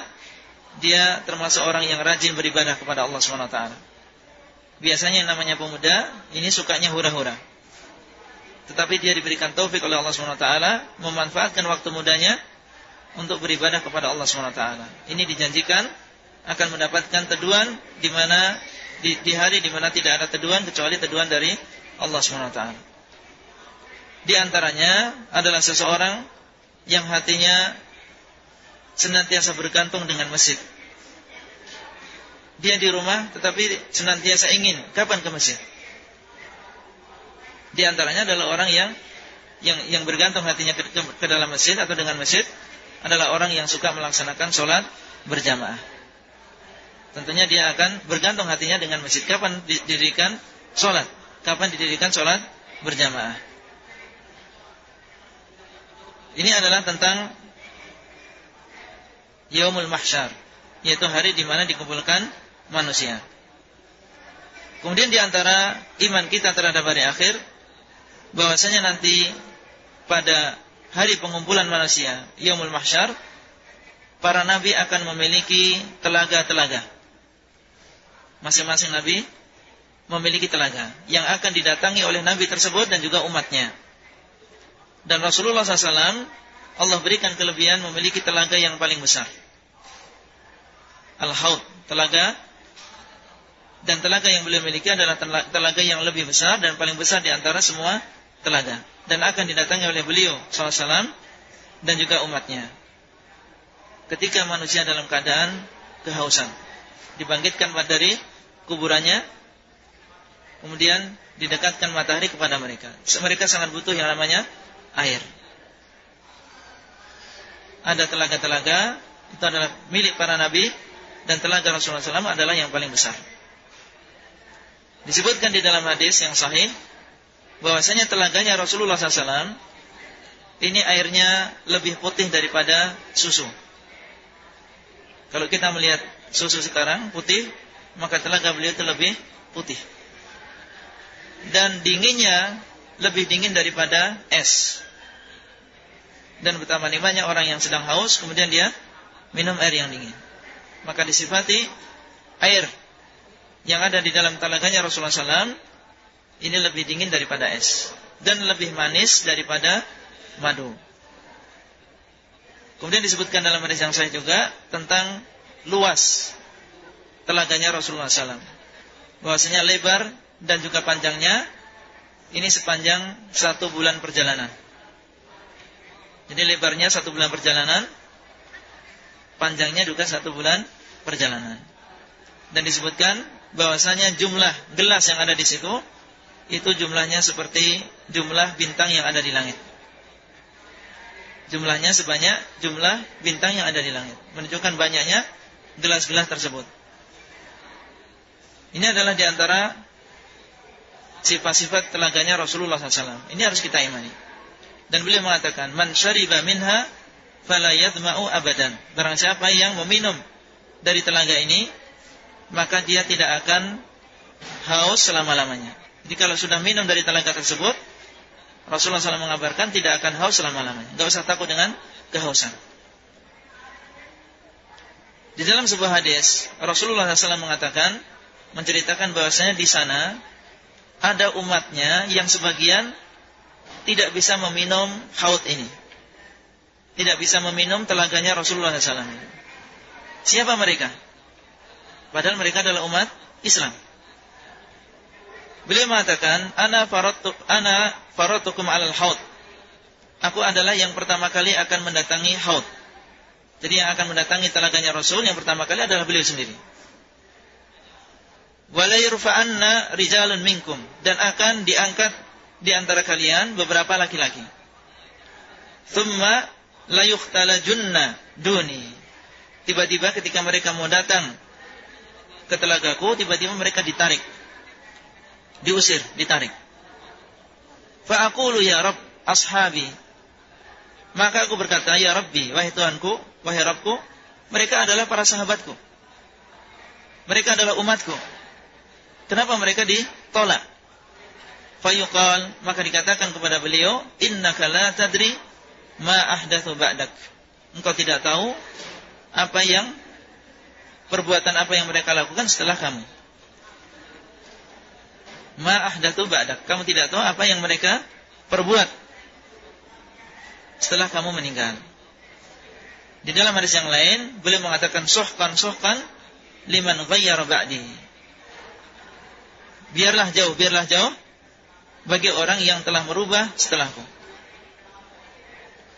dia termasuk orang yang rajin beribadah kepada Allah SWT. Biasanya yang namanya pemuda ini sukanya hura-hura. Tetapi dia diberikan taufik oleh Allah SWT memanfaatkan waktu mudanya untuk beribadah kepada Allah SWT. Ini dijanjikan akan mendapatkan teduhan di mana di, di hari di mana tidak ada teduhan kecuali teduhan dari Allah SWT. Di antaranya adalah seseorang yang hatinya senantiasa bergantung dengan masjid. dia di rumah tetapi senantiasa ingin kapan ke masjid. Di antaranya adalah orang yang yang yang bergantung hatinya ke, ke, ke dalam masjid atau dengan masjid adalah orang yang suka melaksanakan sholat berjamaah. Tentunya dia akan bergantung hatinya dengan masjid. Kapan didirikan sholat? Kapan didirikan sholat berjamaah? Ini adalah tentang Yaumul Mahsyar, yaitu hari di mana dikumpulkan manusia. Kemudian di antara iman kita terhadap hari akhir bahwasanya nanti pada hari pengumpulan manusia, Yaumul Mahsyar, para nabi akan memiliki telaga-telaga. Masing-masing nabi memiliki telaga yang akan didatangi oleh nabi tersebut dan juga umatnya. Dan Rasulullah SAW Allah berikan kelebihan memiliki telaga yang paling besar. Al-Haud, telaga dan telaga yang beliau miliki adalah telaga yang lebih besar dan paling besar di antara semua telaga dan akan didatangi oleh beliau SAW dan juga umatnya. Ketika manusia dalam keadaan kehausan, dibangkitkan dari kuburannya, kemudian didekatkan matahari kepada mereka. Mereka sangat butuh yang namanya air. Ada telaga-telaga, itu adalah milik para nabi, dan telaga Rasulullah SAW adalah yang paling besar. Disebutkan di dalam hadis yang sahih, bahwasanya telaganya Rasulullah SAW, ini airnya lebih putih daripada susu. Kalau kita melihat susu sekarang putih, maka telaga beliau itu lebih putih. Dan dinginnya lebih dingin daripada es dan betapa nikmatnya orang yang sedang haus kemudian dia minum air yang dingin. Maka disifati air yang ada di dalam talaganya Rasulullah SAW ini lebih dingin daripada es dan lebih manis daripada madu. Kemudian disebutkan dalam hadis yang saya juga tentang luas telaganya Rasulullah SAW. Bahwasanya lebar dan juga panjangnya ini sepanjang satu bulan perjalanan. Jadi lebarnya satu bulan perjalanan, panjangnya juga satu bulan perjalanan. Dan disebutkan bahwasanya jumlah gelas yang ada di situ itu jumlahnya seperti jumlah bintang yang ada di langit. Jumlahnya sebanyak jumlah bintang yang ada di langit. Menunjukkan banyaknya gelas-gelas tersebut. Ini adalah di antara sifat-sifat telaganya Rasulullah SAW. Ini harus kita imani. Dan beliau mengatakan, "Man syariba minha fala yadma'u abadan." Barang siapa yang meminum dari telaga ini, maka dia tidak akan haus selama-lamanya. Jadi kalau sudah minum dari telaga tersebut, Rasulullah SAW mengabarkan tidak akan haus selama-lamanya. Tidak usah takut dengan kehausan. Di dalam sebuah hadis, Rasulullah SAW mengatakan, menceritakan bahwasanya di sana ada umatnya yang sebagian tidak bisa meminum haud ini. Tidak bisa meminum telaganya Rasulullah SAW. Siapa mereka? Padahal mereka adalah umat Islam. Beliau mengatakan, "Ana faratu ana faratukum 'alal haud." Aku adalah yang pertama kali akan mendatangi haud. Jadi yang akan mendatangi telaganya Rasul yang pertama kali adalah beliau sendiri. Wala yurfa'anna rijalun minkum dan akan diangkat di antara kalian beberapa laki-laki. Thumma la junna duni. Tiba-tiba ketika mereka mau datang ke telagaku, tiba-tiba mereka ditarik. Diusir, ditarik. Fa'akulu ya Rabb ashabi. Maka aku berkata, ya Rabbi, wahai Tuhanku, wahai Rabbku, mereka adalah para sahabatku. Mereka adalah umatku. Kenapa mereka ditolak? Fayuqal maka dikatakan kepada beliau innaka la tadri ma ahdathu ba'dak. Engkau tidak tahu apa yang perbuatan apa yang mereka lakukan setelah kamu. Ma ahdathu ba'dak. Kamu tidak tahu apa yang mereka perbuat setelah kamu meninggal. Di dalam hadis yang lain, beliau mengatakan suhkan suhkan liman ghayyara ba'di. Biarlah jauh, biarlah jauh bagi orang yang telah merubah setelahku.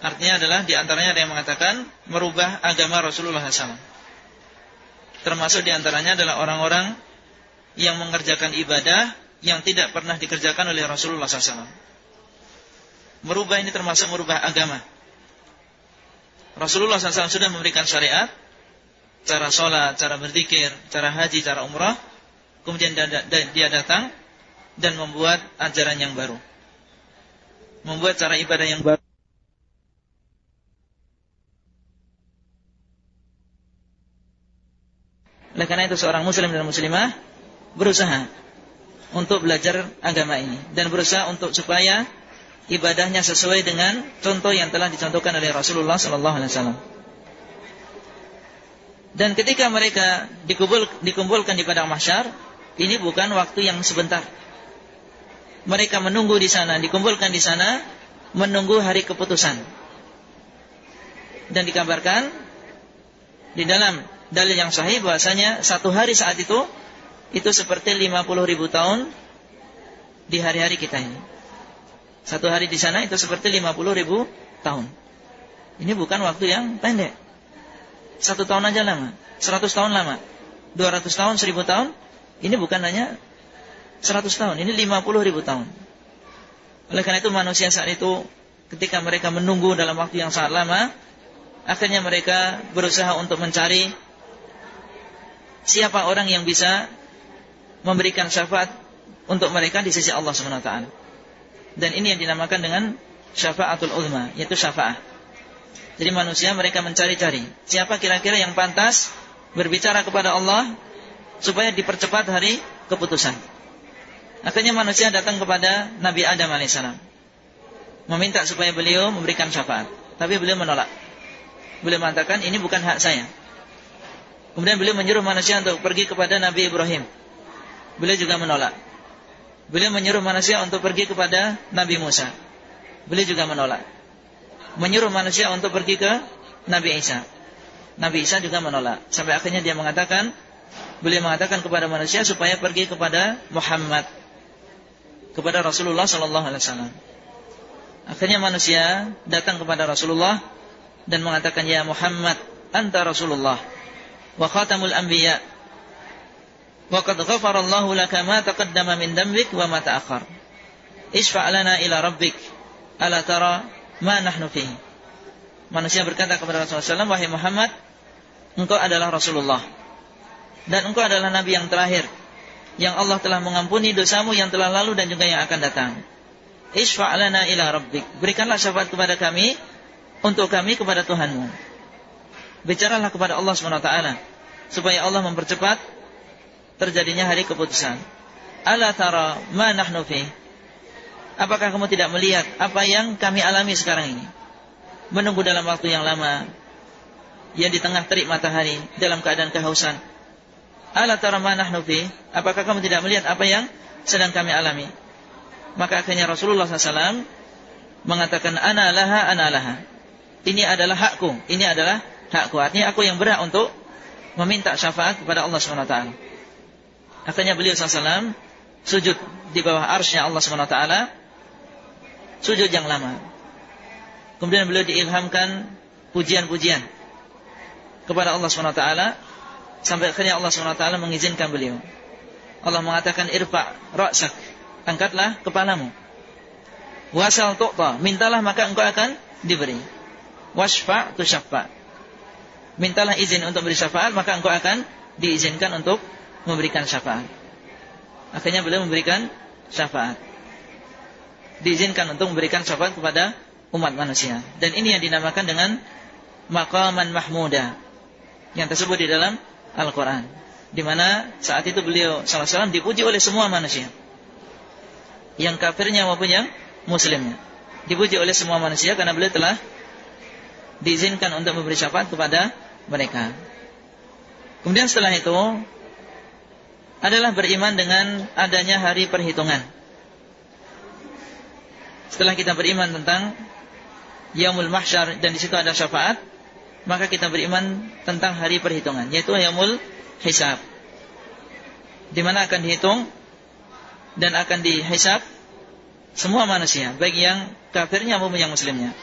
Artinya adalah di antaranya ada yang mengatakan merubah agama Rasulullah SAW. Termasuk di antaranya adalah orang-orang yang mengerjakan ibadah yang tidak pernah dikerjakan oleh Rasulullah SAW. Merubah ini termasuk merubah agama. Rasulullah SAW sudah memberikan syariat, cara sholat, cara berzikir, cara haji, cara umrah, kemudian dia datang dan membuat ajaran yang baru. Membuat cara ibadah yang baru. Oleh karena itu seorang muslim dan muslimah berusaha untuk belajar agama ini dan berusaha untuk supaya ibadahnya sesuai dengan contoh yang telah dicontohkan oleh Rasulullah sallallahu alaihi wasallam. Dan ketika mereka dikumpul, dikumpulkan di padang mahsyar, ini bukan waktu yang sebentar. Mereka menunggu di sana, dikumpulkan di sana, menunggu hari keputusan. Dan dikabarkan di dalam dalil yang sahih bahwasanya satu hari saat itu itu seperti 50 ribu tahun di hari-hari kita ini. Satu hari di sana itu seperti 50 ribu tahun. Ini bukan waktu yang pendek. Satu tahun aja lama, 100 tahun lama, 200 tahun, 1000 tahun. Ini bukan hanya 100 tahun, ini 50 ribu tahun. Oleh karena itu manusia saat itu ketika mereka menunggu dalam waktu yang sangat lama, akhirnya mereka berusaha untuk mencari siapa orang yang bisa memberikan syafaat untuk mereka di sisi Allah SWT. Dan ini yang dinamakan dengan syafaatul ulma, yaitu syafaat. Jadi manusia mereka mencari-cari siapa kira-kira yang pantas berbicara kepada Allah supaya dipercepat hari keputusan. Akhirnya manusia datang kepada Nabi Adam alaihissalam, meminta supaya beliau memberikan syafaat, tapi beliau menolak. Beliau mengatakan ini bukan hak saya. Kemudian beliau menyuruh manusia untuk pergi kepada Nabi Ibrahim. Beliau juga menolak. Beliau menyuruh manusia untuk pergi kepada Nabi Musa. Beliau juga menolak. Menyuruh manusia untuk pergi ke Nabi Isa. Nabi Isa juga menolak. Sampai akhirnya dia mengatakan, beliau mengatakan kepada manusia supaya pergi kepada Muhammad, kepada Rasulullah Sallallahu Alaihi Wasallam. Akhirnya manusia datang kepada Rasulullah dan mengatakan, Ya Muhammad, anta Rasulullah wa khatamul anbiya. Wa qad ghafara Allahu laka ma taqaddama min dambik wa ma ta'akhkhar. Isfa' lana ila rabbik. Ala tara ma nahnu fihi. Manusia berkata kepada Rasulullah SAW wahai Muhammad engkau adalah Rasulullah dan engkau adalah nabi yang terakhir yang Allah telah mengampuni dosamu yang telah lalu dan juga yang akan datang isfa' lana ila rabbik berikanlah syafaat kepada kami untuk kami kepada Tuhanmu Bicaralah kepada Allah SWT supaya Allah mempercepat terjadinya hari keputusan. Ala tara ma nahnu fi? Apakah kamu tidak melihat apa yang kami alami sekarang ini? Menunggu dalam waktu yang lama, yang di tengah terik matahari dalam keadaan kehausan. Ala tara ma nahnu fi? Apakah kamu tidak melihat apa yang sedang kami alami? Maka akhirnya Rasulullah SAW mengatakan ana laha ana laha. Ini adalah hakku, ini adalah hakku. Artinya aku yang berhak untuk meminta syafaat kepada Allah SWT. Akhirnya beliau SAW sujud di bawah arsnya Allah SWT. Sujud yang lama. Kemudian beliau diilhamkan pujian-pujian kepada Allah SWT. Sampai akhirnya Allah SWT mengizinkan beliau. Allah mengatakan irfa ra'sak. Angkatlah kepalamu. Wasal tu'ta. Mintalah maka engkau akan diberi. Wasfa tu syafa' mintalah izin untuk beri syafaat, maka engkau akan diizinkan untuk memberikan syafaat. Akhirnya beliau memberikan syafaat. Diizinkan untuk memberikan syafaat kepada umat manusia. Dan ini yang dinamakan dengan maqaman mahmuda yang tersebut di dalam Al-Quran. Di mana saat itu beliau salam dipuji oleh semua manusia. Yang kafirnya maupun yang muslimnya. Dipuji oleh semua manusia karena beliau telah diizinkan untuk memberi syafaat kepada mereka. Kemudian setelah itu adalah beriman dengan adanya hari perhitungan. Setelah kita beriman tentang Yaumul Mahsyar dan di situ ada syafaat, maka kita beriman tentang hari perhitungan, yaitu Yaumul Hisab. Di mana akan dihitung dan akan dihisab semua manusia, baik yang kafirnya maupun yang muslimnya.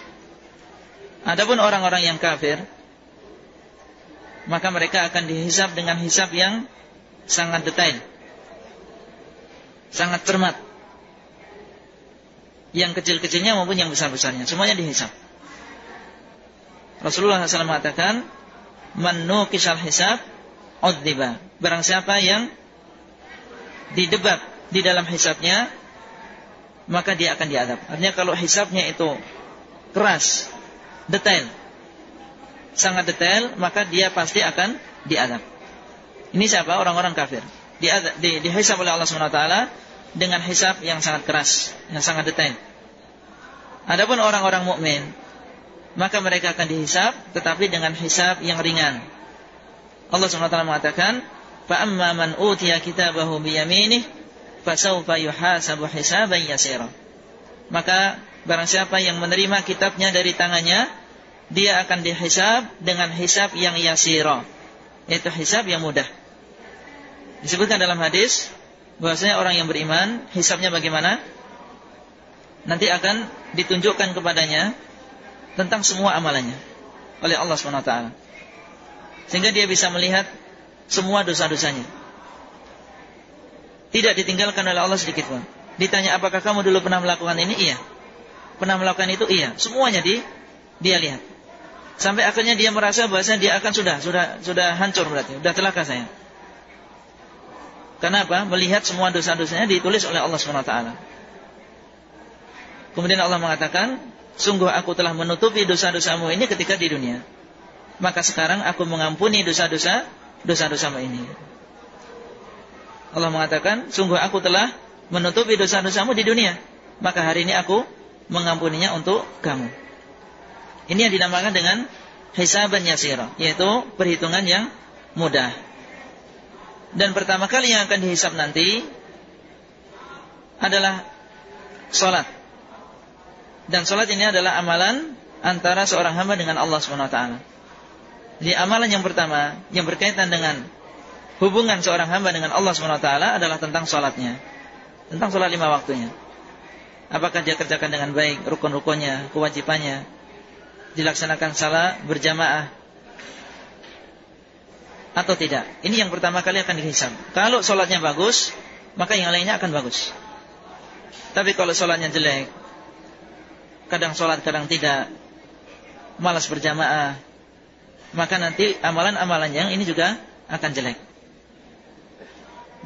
Adapun orang-orang yang kafir maka mereka akan dihisap dengan hisap yang sangat detail. Sangat cermat. Yang kecil-kecilnya maupun yang besar-besarnya. Semuanya dihisap. Rasulullah SAW mengatakan, Manu kisal hisab, uddiba. Barang siapa yang didebat di dalam hisapnya, maka dia akan diadab. Artinya kalau hisapnya itu keras, detail, sangat detail, maka dia pasti akan diadab. Ini siapa? Orang-orang kafir. Di, di, oleh Allah SWT dengan hisap yang sangat keras, yang sangat detail. Adapun orang-orang mukmin, maka mereka akan dihisap tetapi dengan hisap yang ringan. Allah SWT mengatakan, "Fa'amma man utiya kitabahu biyaminih fasawfa yuhasabu hisaban yasira." Maka barang siapa yang menerima kitabnya dari tangannya, dia akan dihisap dengan hisap yang yasira, yaitu hisap yang mudah. Disebutkan dalam hadis bahwasanya orang yang beriman hisapnya bagaimana? Nanti akan ditunjukkan kepadanya tentang semua amalannya oleh Allah SWT. Sehingga dia bisa melihat semua dosa-dosanya. Tidak ditinggalkan oleh Allah sedikit pun. Ditanya apakah kamu dulu pernah melakukan ini? Iya. Pernah melakukan itu? Iya. Semuanya di, dia lihat. Sampai akhirnya dia merasa bahwa dia akan sudah sudah sudah hancur berarti, sudah celaka saya. Kenapa? Melihat semua dosa-dosanya ditulis oleh Allah SWT. Kemudian Allah mengatakan, sungguh aku telah menutupi dosa-dosamu ini ketika di dunia. Maka sekarang aku mengampuni dosa-dosa dosa-dosamu ini. Allah mengatakan, sungguh aku telah menutupi dosa-dosamu di dunia. Maka hari ini aku mengampuninya untuk kamu. Ini yang dinamakan dengan hisaban yasira, yaitu perhitungan yang mudah. Dan pertama kali yang akan dihisap nanti adalah sholat. Dan sholat ini adalah amalan antara seorang hamba dengan Allah SWT. Di amalan yang pertama yang berkaitan dengan hubungan seorang hamba dengan Allah SWT adalah tentang sholatnya. Tentang sholat lima waktunya. Apakah dia kerjakan dengan baik rukun-rukunnya, kewajibannya, dilaksanakan salah berjamaah atau tidak. Ini yang pertama kali akan dihisab. Kalau sholatnya bagus, maka yang lainnya akan bagus. Tapi kalau sholatnya jelek, kadang sholat, kadang tidak, malas berjamaah, maka nanti amalan-amalan yang ini juga akan jelek.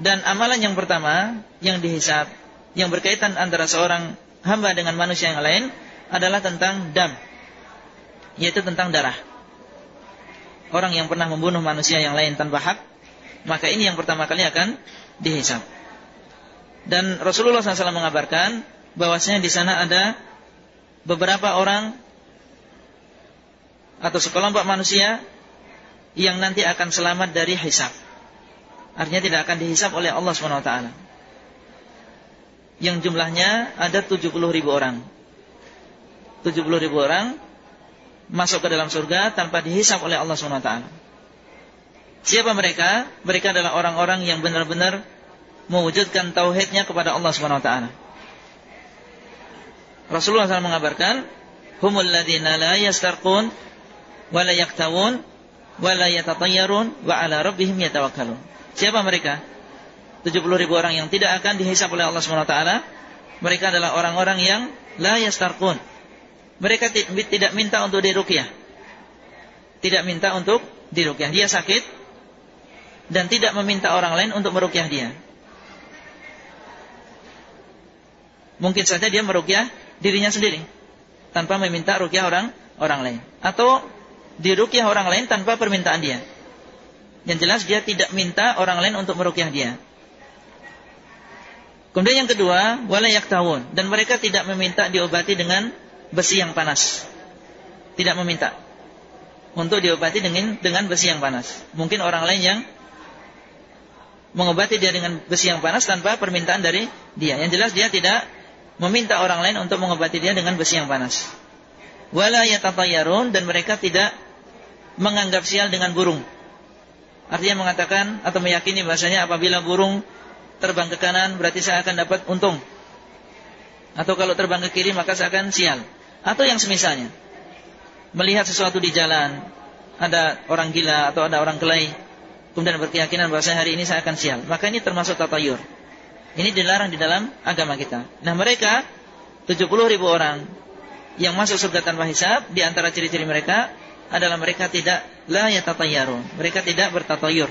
Dan amalan yang pertama yang dihisab, yang berkaitan antara seorang hamba dengan manusia yang lain adalah tentang dam, yaitu tentang darah orang yang pernah membunuh manusia yang lain tanpa hak, maka ini yang pertama kali akan dihisab. Dan Rasulullah SAW mengabarkan bahwasanya di sana ada beberapa orang atau sekelompok manusia yang nanti akan selamat dari hisab. Artinya tidak akan dihisab oleh Allah SWT. Yang jumlahnya ada 70 ribu orang. 70 ribu orang masuk ke dalam surga tanpa dihisap oleh Allah SWT. Siapa mereka? Mereka adalah orang-orang yang benar-benar mewujudkan tauhidnya kepada Allah SWT. Rasulullah SAW mengabarkan, Humul ladina la yastarqun wa la yaktawun wa la yatatayyarun wa ala rabbihim yatawakkalun. Siapa mereka? 70 ribu orang yang tidak akan dihisap oleh Allah SWT. Mereka adalah orang-orang yang la yastarqun mereka tidak minta untuk dirukyah. Tidak minta untuk dirukyah. Dia sakit dan tidak meminta orang lain untuk merukyah dia. Mungkin saja dia merukyah dirinya sendiri tanpa meminta rukyah orang orang lain atau dirukyah orang lain tanpa permintaan dia. Yang jelas dia tidak minta orang lain untuk merukyah dia. Kemudian yang kedua, walayak tahun dan mereka tidak meminta diobati dengan besi yang panas. Tidak meminta untuk diobati dengan dengan besi yang panas. Mungkin orang lain yang mengobati dia dengan besi yang panas tanpa permintaan dari dia. Yang jelas dia tidak meminta orang lain untuk mengobati dia dengan besi yang panas. Wala yatatayyarun dan mereka tidak menganggap sial dengan burung. Artinya mengatakan atau meyakini bahasanya apabila burung terbang ke kanan berarti saya akan dapat untung. Atau kalau terbang ke kiri maka saya akan sial atau yang semisalnya. Melihat sesuatu di jalan, ada orang gila atau ada orang kelai kemudian berkeyakinan bahwa hari ini saya akan sial, maka ini termasuk tatayur. Ini dilarang di dalam agama kita. Nah mereka 70 ribu orang yang masuk surga tanpa hisab, di antara ciri-ciri mereka adalah mereka tidak la yatatayarun. Mereka tidak bertatayur.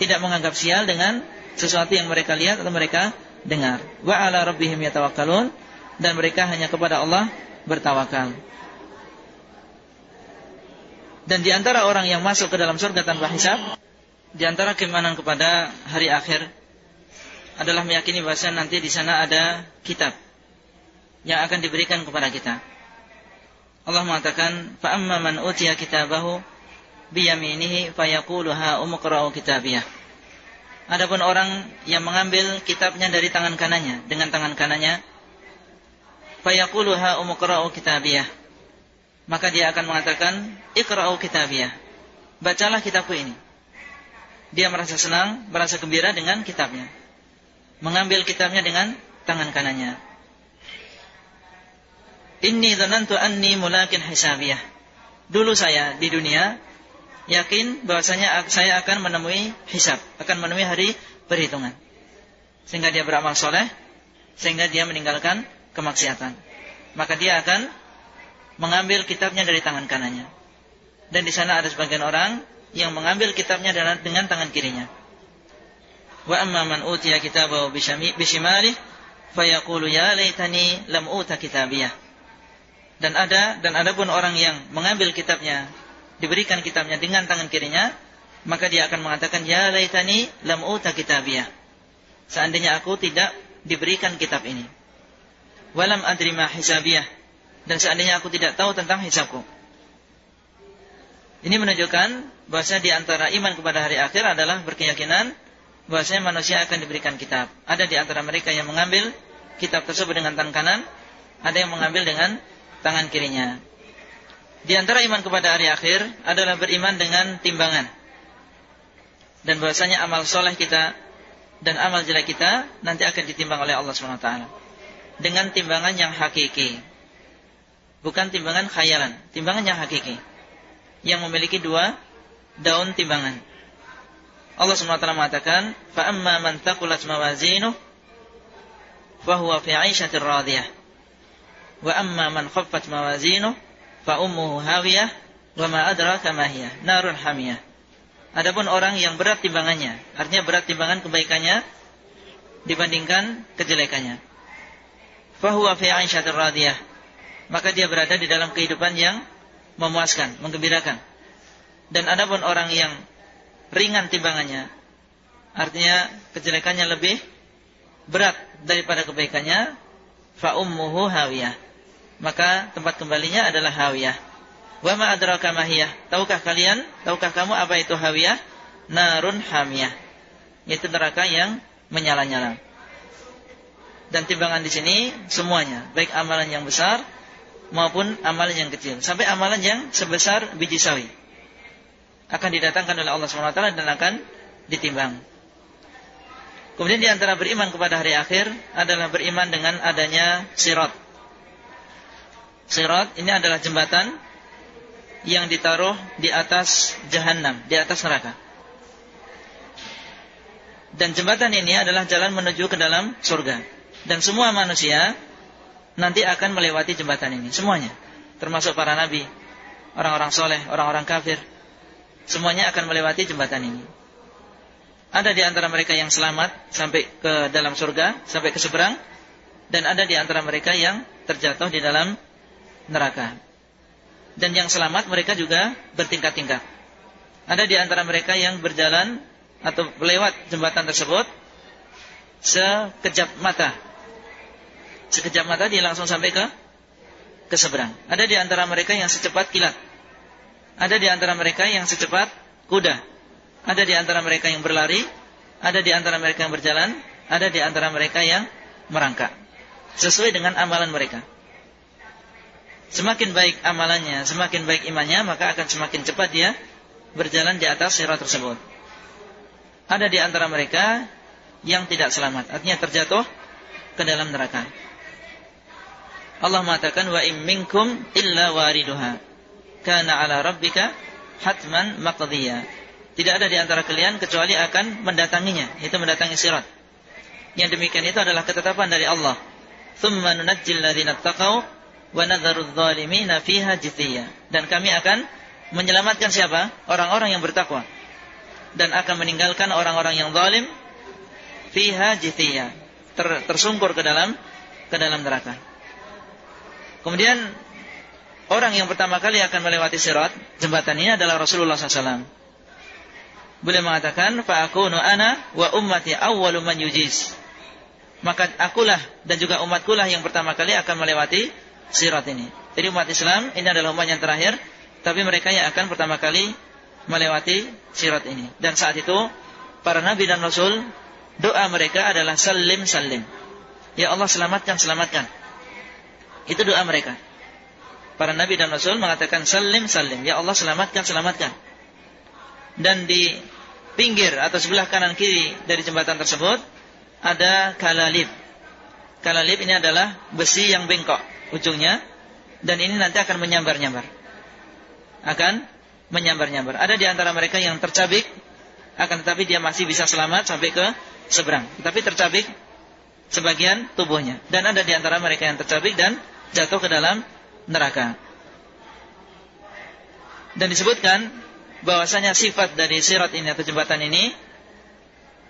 Tidak menganggap sial dengan sesuatu yang mereka lihat atau mereka dengar. Wa ala rabbihim yatawakkalun dan mereka hanya kepada Allah bertawakal. Dan di antara orang yang masuk ke dalam surga tanpa hisab, di antara keimanan kepada hari akhir adalah meyakini bahwa nanti di sana ada kitab yang akan diberikan kepada kita. Allah mengatakan, "Fa amma man utiya kitabahu biyaminihi fayaqulu ha umqra'u kitabiyah." Adapun orang yang mengambil kitabnya dari tangan kanannya dengan tangan kanannya, fayaqulu ha umqra'u kitabiyah. Maka dia akan mengatakan, "Iqra'u kitabiyah." Bacalah kitabku ini. Dia merasa senang, merasa gembira dengan kitabnya. Mengambil kitabnya dengan tangan kanannya. Inni dhanantu anni mulakin hisabiyah. Dulu saya di dunia yakin bahwasanya saya akan menemui hisab, akan menemui hari perhitungan. Sehingga dia beramal soleh, sehingga dia meninggalkan kemaksiatan. Maka dia akan mengambil kitabnya dari tangan kanannya. Dan di sana ada sebagian orang yang mengambil kitabnya dengan tangan kirinya. Amma man utiya kitabahu bishimalih fayaqulu ya laitani lam uta kitabiyah. Dan ada dan ada pun orang yang mengambil kitabnya diberikan kitabnya dengan tangan kirinya maka dia akan mengatakan ya laitani lam uta kitabiyah. Seandainya aku tidak diberikan kitab ini. Walam adri ma hisabiyah. Dan seandainya aku tidak tahu tentang hisabku. Ini menunjukkan bahwa di antara iman kepada hari akhir adalah berkeyakinan bahwasanya manusia akan diberikan kitab. Ada di antara mereka yang mengambil kitab tersebut dengan tangan kanan, ada yang mengambil dengan tangan kirinya. Di antara iman kepada hari akhir adalah beriman dengan timbangan. Dan bahwasanya amal soleh kita dan amal jelek kita nanti akan ditimbang oleh Allah SWT. Dengan timbangan yang hakiki. Bukan timbangan khayalan, timbangan yang hakiki. Yang memiliki dua daun timbangan. Allah SWT mengatakan, فَأَمَّا مَنْ تَقُلَتْ مَوَازِينُهُ فَهُوَ فِي عَيْشَةٍ رَاضِيَةٍ Wa amma man khaffat mawazinuh fa ummuhu hawiyah wa ma adraka ma hiya narun hamiyah. Adapun orang yang berat timbangannya, artinya berat timbangan kebaikannya dibandingkan kejelekannya. Fahuwa fi 'aisyatir radiyah. Maka dia berada di dalam kehidupan yang memuaskan, menggembirakan. Dan adapun orang yang ringan timbangannya, artinya kejelekannya lebih berat daripada kebaikannya, fa ummuhu hawiyah maka tempat kembalinya adalah hawiyah. Wa ma adraka mahiyah? Tahukah kalian? Tahukah kamu apa itu hawiyah? Narun hamiyah. Yaitu neraka yang menyala-nyala. Dan timbangan di sini semuanya, baik amalan yang besar maupun amalan yang kecil, sampai amalan yang sebesar biji sawi akan didatangkan oleh Allah SWT dan akan ditimbang. Kemudian di antara beriman kepada hari akhir adalah beriman dengan adanya sirat Sirat ini adalah jembatan yang ditaruh di atas jahanam, di atas neraka. Dan jembatan ini adalah jalan menuju ke dalam surga. Dan semua manusia nanti akan melewati jembatan ini, semuanya. Termasuk para nabi, orang-orang soleh, orang-orang kafir. Semuanya akan melewati jembatan ini. Ada di antara mereka yang selamat sampai ke dalam surga, sampai ke seberang. Dan ada di antara mereka yang terjatuh di dalam neraka. Dan yang selamat mereka juga bertingkat-tingkat. Ada di antara mereka yang berjalan atau lewat jembatan tersebut sekejap mata. Sekejap mata dia langsung sampai ke ke seberang. Ada di antara mereka yang secepat kilat. Ada di antara mereka yang secepat kuda. Ada di antara mereka yang berlari, ada di antara mereka yang berjalan, ada di antara mereka yang merangkak. Sesuai dengan amalan mereka. Semakin baik amalannya, semakin baik imannya, maka akan semakin cepat dia berjalan di atas sirat tersebut. Ada di antara mereka yang tidak selamat, artinya terjatuh ke dalam neraka. Allah mengatakan wa im minkum illa wariduha kana ala rabbika hatman maqdiyya. Tidak ada di antara kalian kecuali akan mendatanginya, itu mendatangi sirat. Yang demikian itu adalah ketetapan dari Allah. Thumma nunajjil ladzina taqaw wa nadharu adh-dhalimina fiha jithiya. Dan kami akan menyelamatkan siapa? Orang-orang yang bertakwa. Dan akan meninggalkan orang-orang yang zalim fiha jithiya. Ter, tersungkur ke dalam ke dalam neraka. Kemudian orang yang pertama kali akan melewati sirat jembatan ini adalah Rasulullah SAW. Beliau mengatakan, "Fa'akunu ana wa ummati awwalu man yujiz." Maka akulah dan juga umatkulah yang pertama kali akan melewati sirat ini. Jadi umat Islam ini adalah umat yang terakhir, tapi mereka yang akan pertama kali melewati sirat ini. Dan saat itu para nabi dan rasul doa mereka adalah salim salim. Ya Allah selamatkan selamatkan. Itu doa mereka. Para nabi dan rasul mengatakan salim salim. Ya Allah selamatkan selamatkan dan di pinggir atau sebelah kanan kiri dari jembatan tersebut ada kalalib. Kalalib ini adalah besi yang bengkok ujungnya dan ini nanti akan menyambar-nyambar. Akan menyambar-nyambar. Ada di antara mereka yang tercabik akan tetapi dia masih bisa selamat sampai ke seberang. Tetapi tercabik sebagian tubuhnya dan ada di antara mereka yang tercabik dan jatuh ke dalam neraka. Dan disebutkan bahwasanya sifat dari sirat ini atau jembatan ini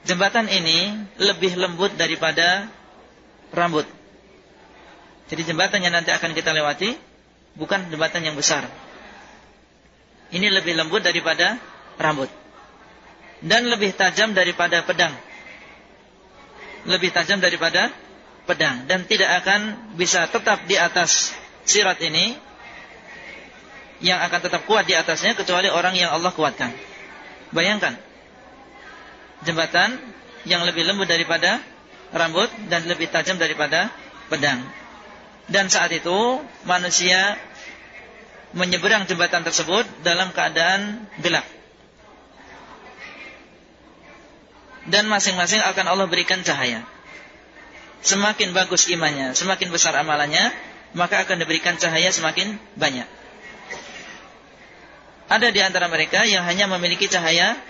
jembatan ini lebih lembut daripada rambut. Jadi jembatan yang nanti akan kita lewati bukan jembatan yang besar. Ini lebih lembut daripada rambut. Dan lebih tajam daripada pedang. Lebih tajam daripada pedang dan tidak akan bisa tetap di atas sirat ini yang akan tetap kuat di atasnya kecuali orang yang Allah kuatkan. Bayangkan jembatan yang lebih lembut daripada rambut dan lebih tajam daripada pedang. Dan saat itu manusia menyeberang jembatan tersebut dalam keadaan gelap. Dan masing-masing akan Allah berikan cahaya. Semakin bagus imannya, semakin besar amalannya, maka akan diberikan cahaya semakin banyak. Ada di antara mereka yang hanya memiliki cahaya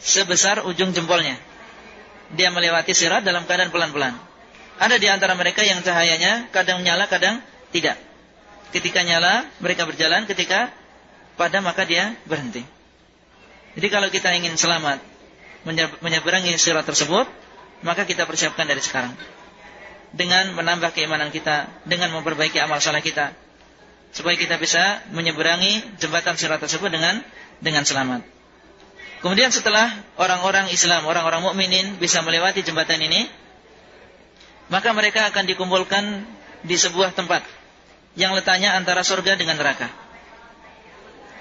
sebesar ujung jempolnya. Dia melewati sirat dalam keadaan pelan-pelan. Ada di antara mereka yang cahayanya kadang nyala, kadang tidak. Ketika nyala, mereka berjalan. Ketika padam, maka dia berhenti. Jadi kalau kita ingin selamat menyeberangi sirat tersebut, maka kita persiapkan dari sekarang. Dengan menambah keimanan kita, dengan memperbaiki amal salah kita, supaya kita bisa menyeberangi jembatan sirat tersebut dengan dengan selamat. Kemudian setelah orang-orang Islam, orang-orang mukminin bisa melewati jembatan ini, maka mereka akan dikumpulkan di sebuah tempat yang letaknya antara surga dengan neraka.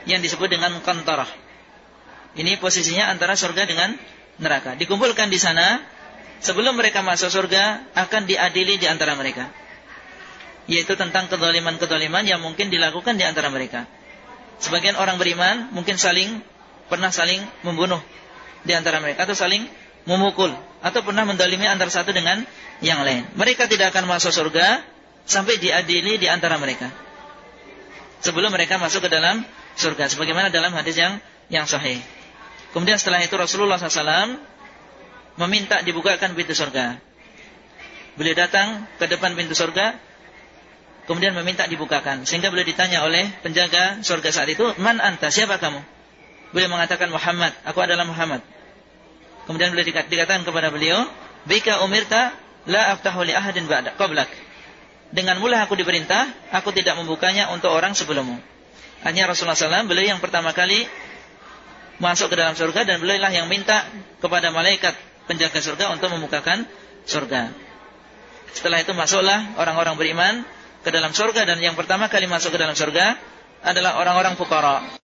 Yang disebut dengan kantarah. Ini posisinya antara surga dengan neraka. Dikumpulkan di sana sebelum mereka masuk surga akan diadili di antara mereka yaitu tentang kedoliman-kedoliman yang mungkin dilakukan di antara mereka. Sebagian orang beriman mungkin saling pernah saling membunuh di antara mereka atau saling memukul atau pernah mendolimi antara satu dengan yang lain. Mereka tidak akan masuk surga sampai diadili di antara mereka. Sebelum mereka masuk ke dalam surga sebagaimana dalam hadis yang yang sahih. Kemudian setelah itu Rasulullah SAW meminta dibukakan pintu surga. Beliau datang ke depan pintu surga, kemudian meminta dibukakan. Sehingga beliau ditanya oleh penjaga surga saat itu, "Man anta? Siapa kamu?" Beliau mengatakan, "Muhammad, aku adalah Muhammad." Kemudian beliau dikatakan kepada beliau, "Bika umirta la aftahu li ahadin ba'da qablak." Dengan mulah aku diperintah, aku tidak membukanya untuk orang sebelummu. Hanya Rasulullah SAW, beliau yang pertama kali masuk ke dalam surga dan beliau lah yang minta kepada malaikat penjaga surga untuk membukakan surga. Setelah itu masuklah orang-orang beriman ke dalam surga dan yang pertama kali masuk ke dalam surga adalah orang-orang fukara.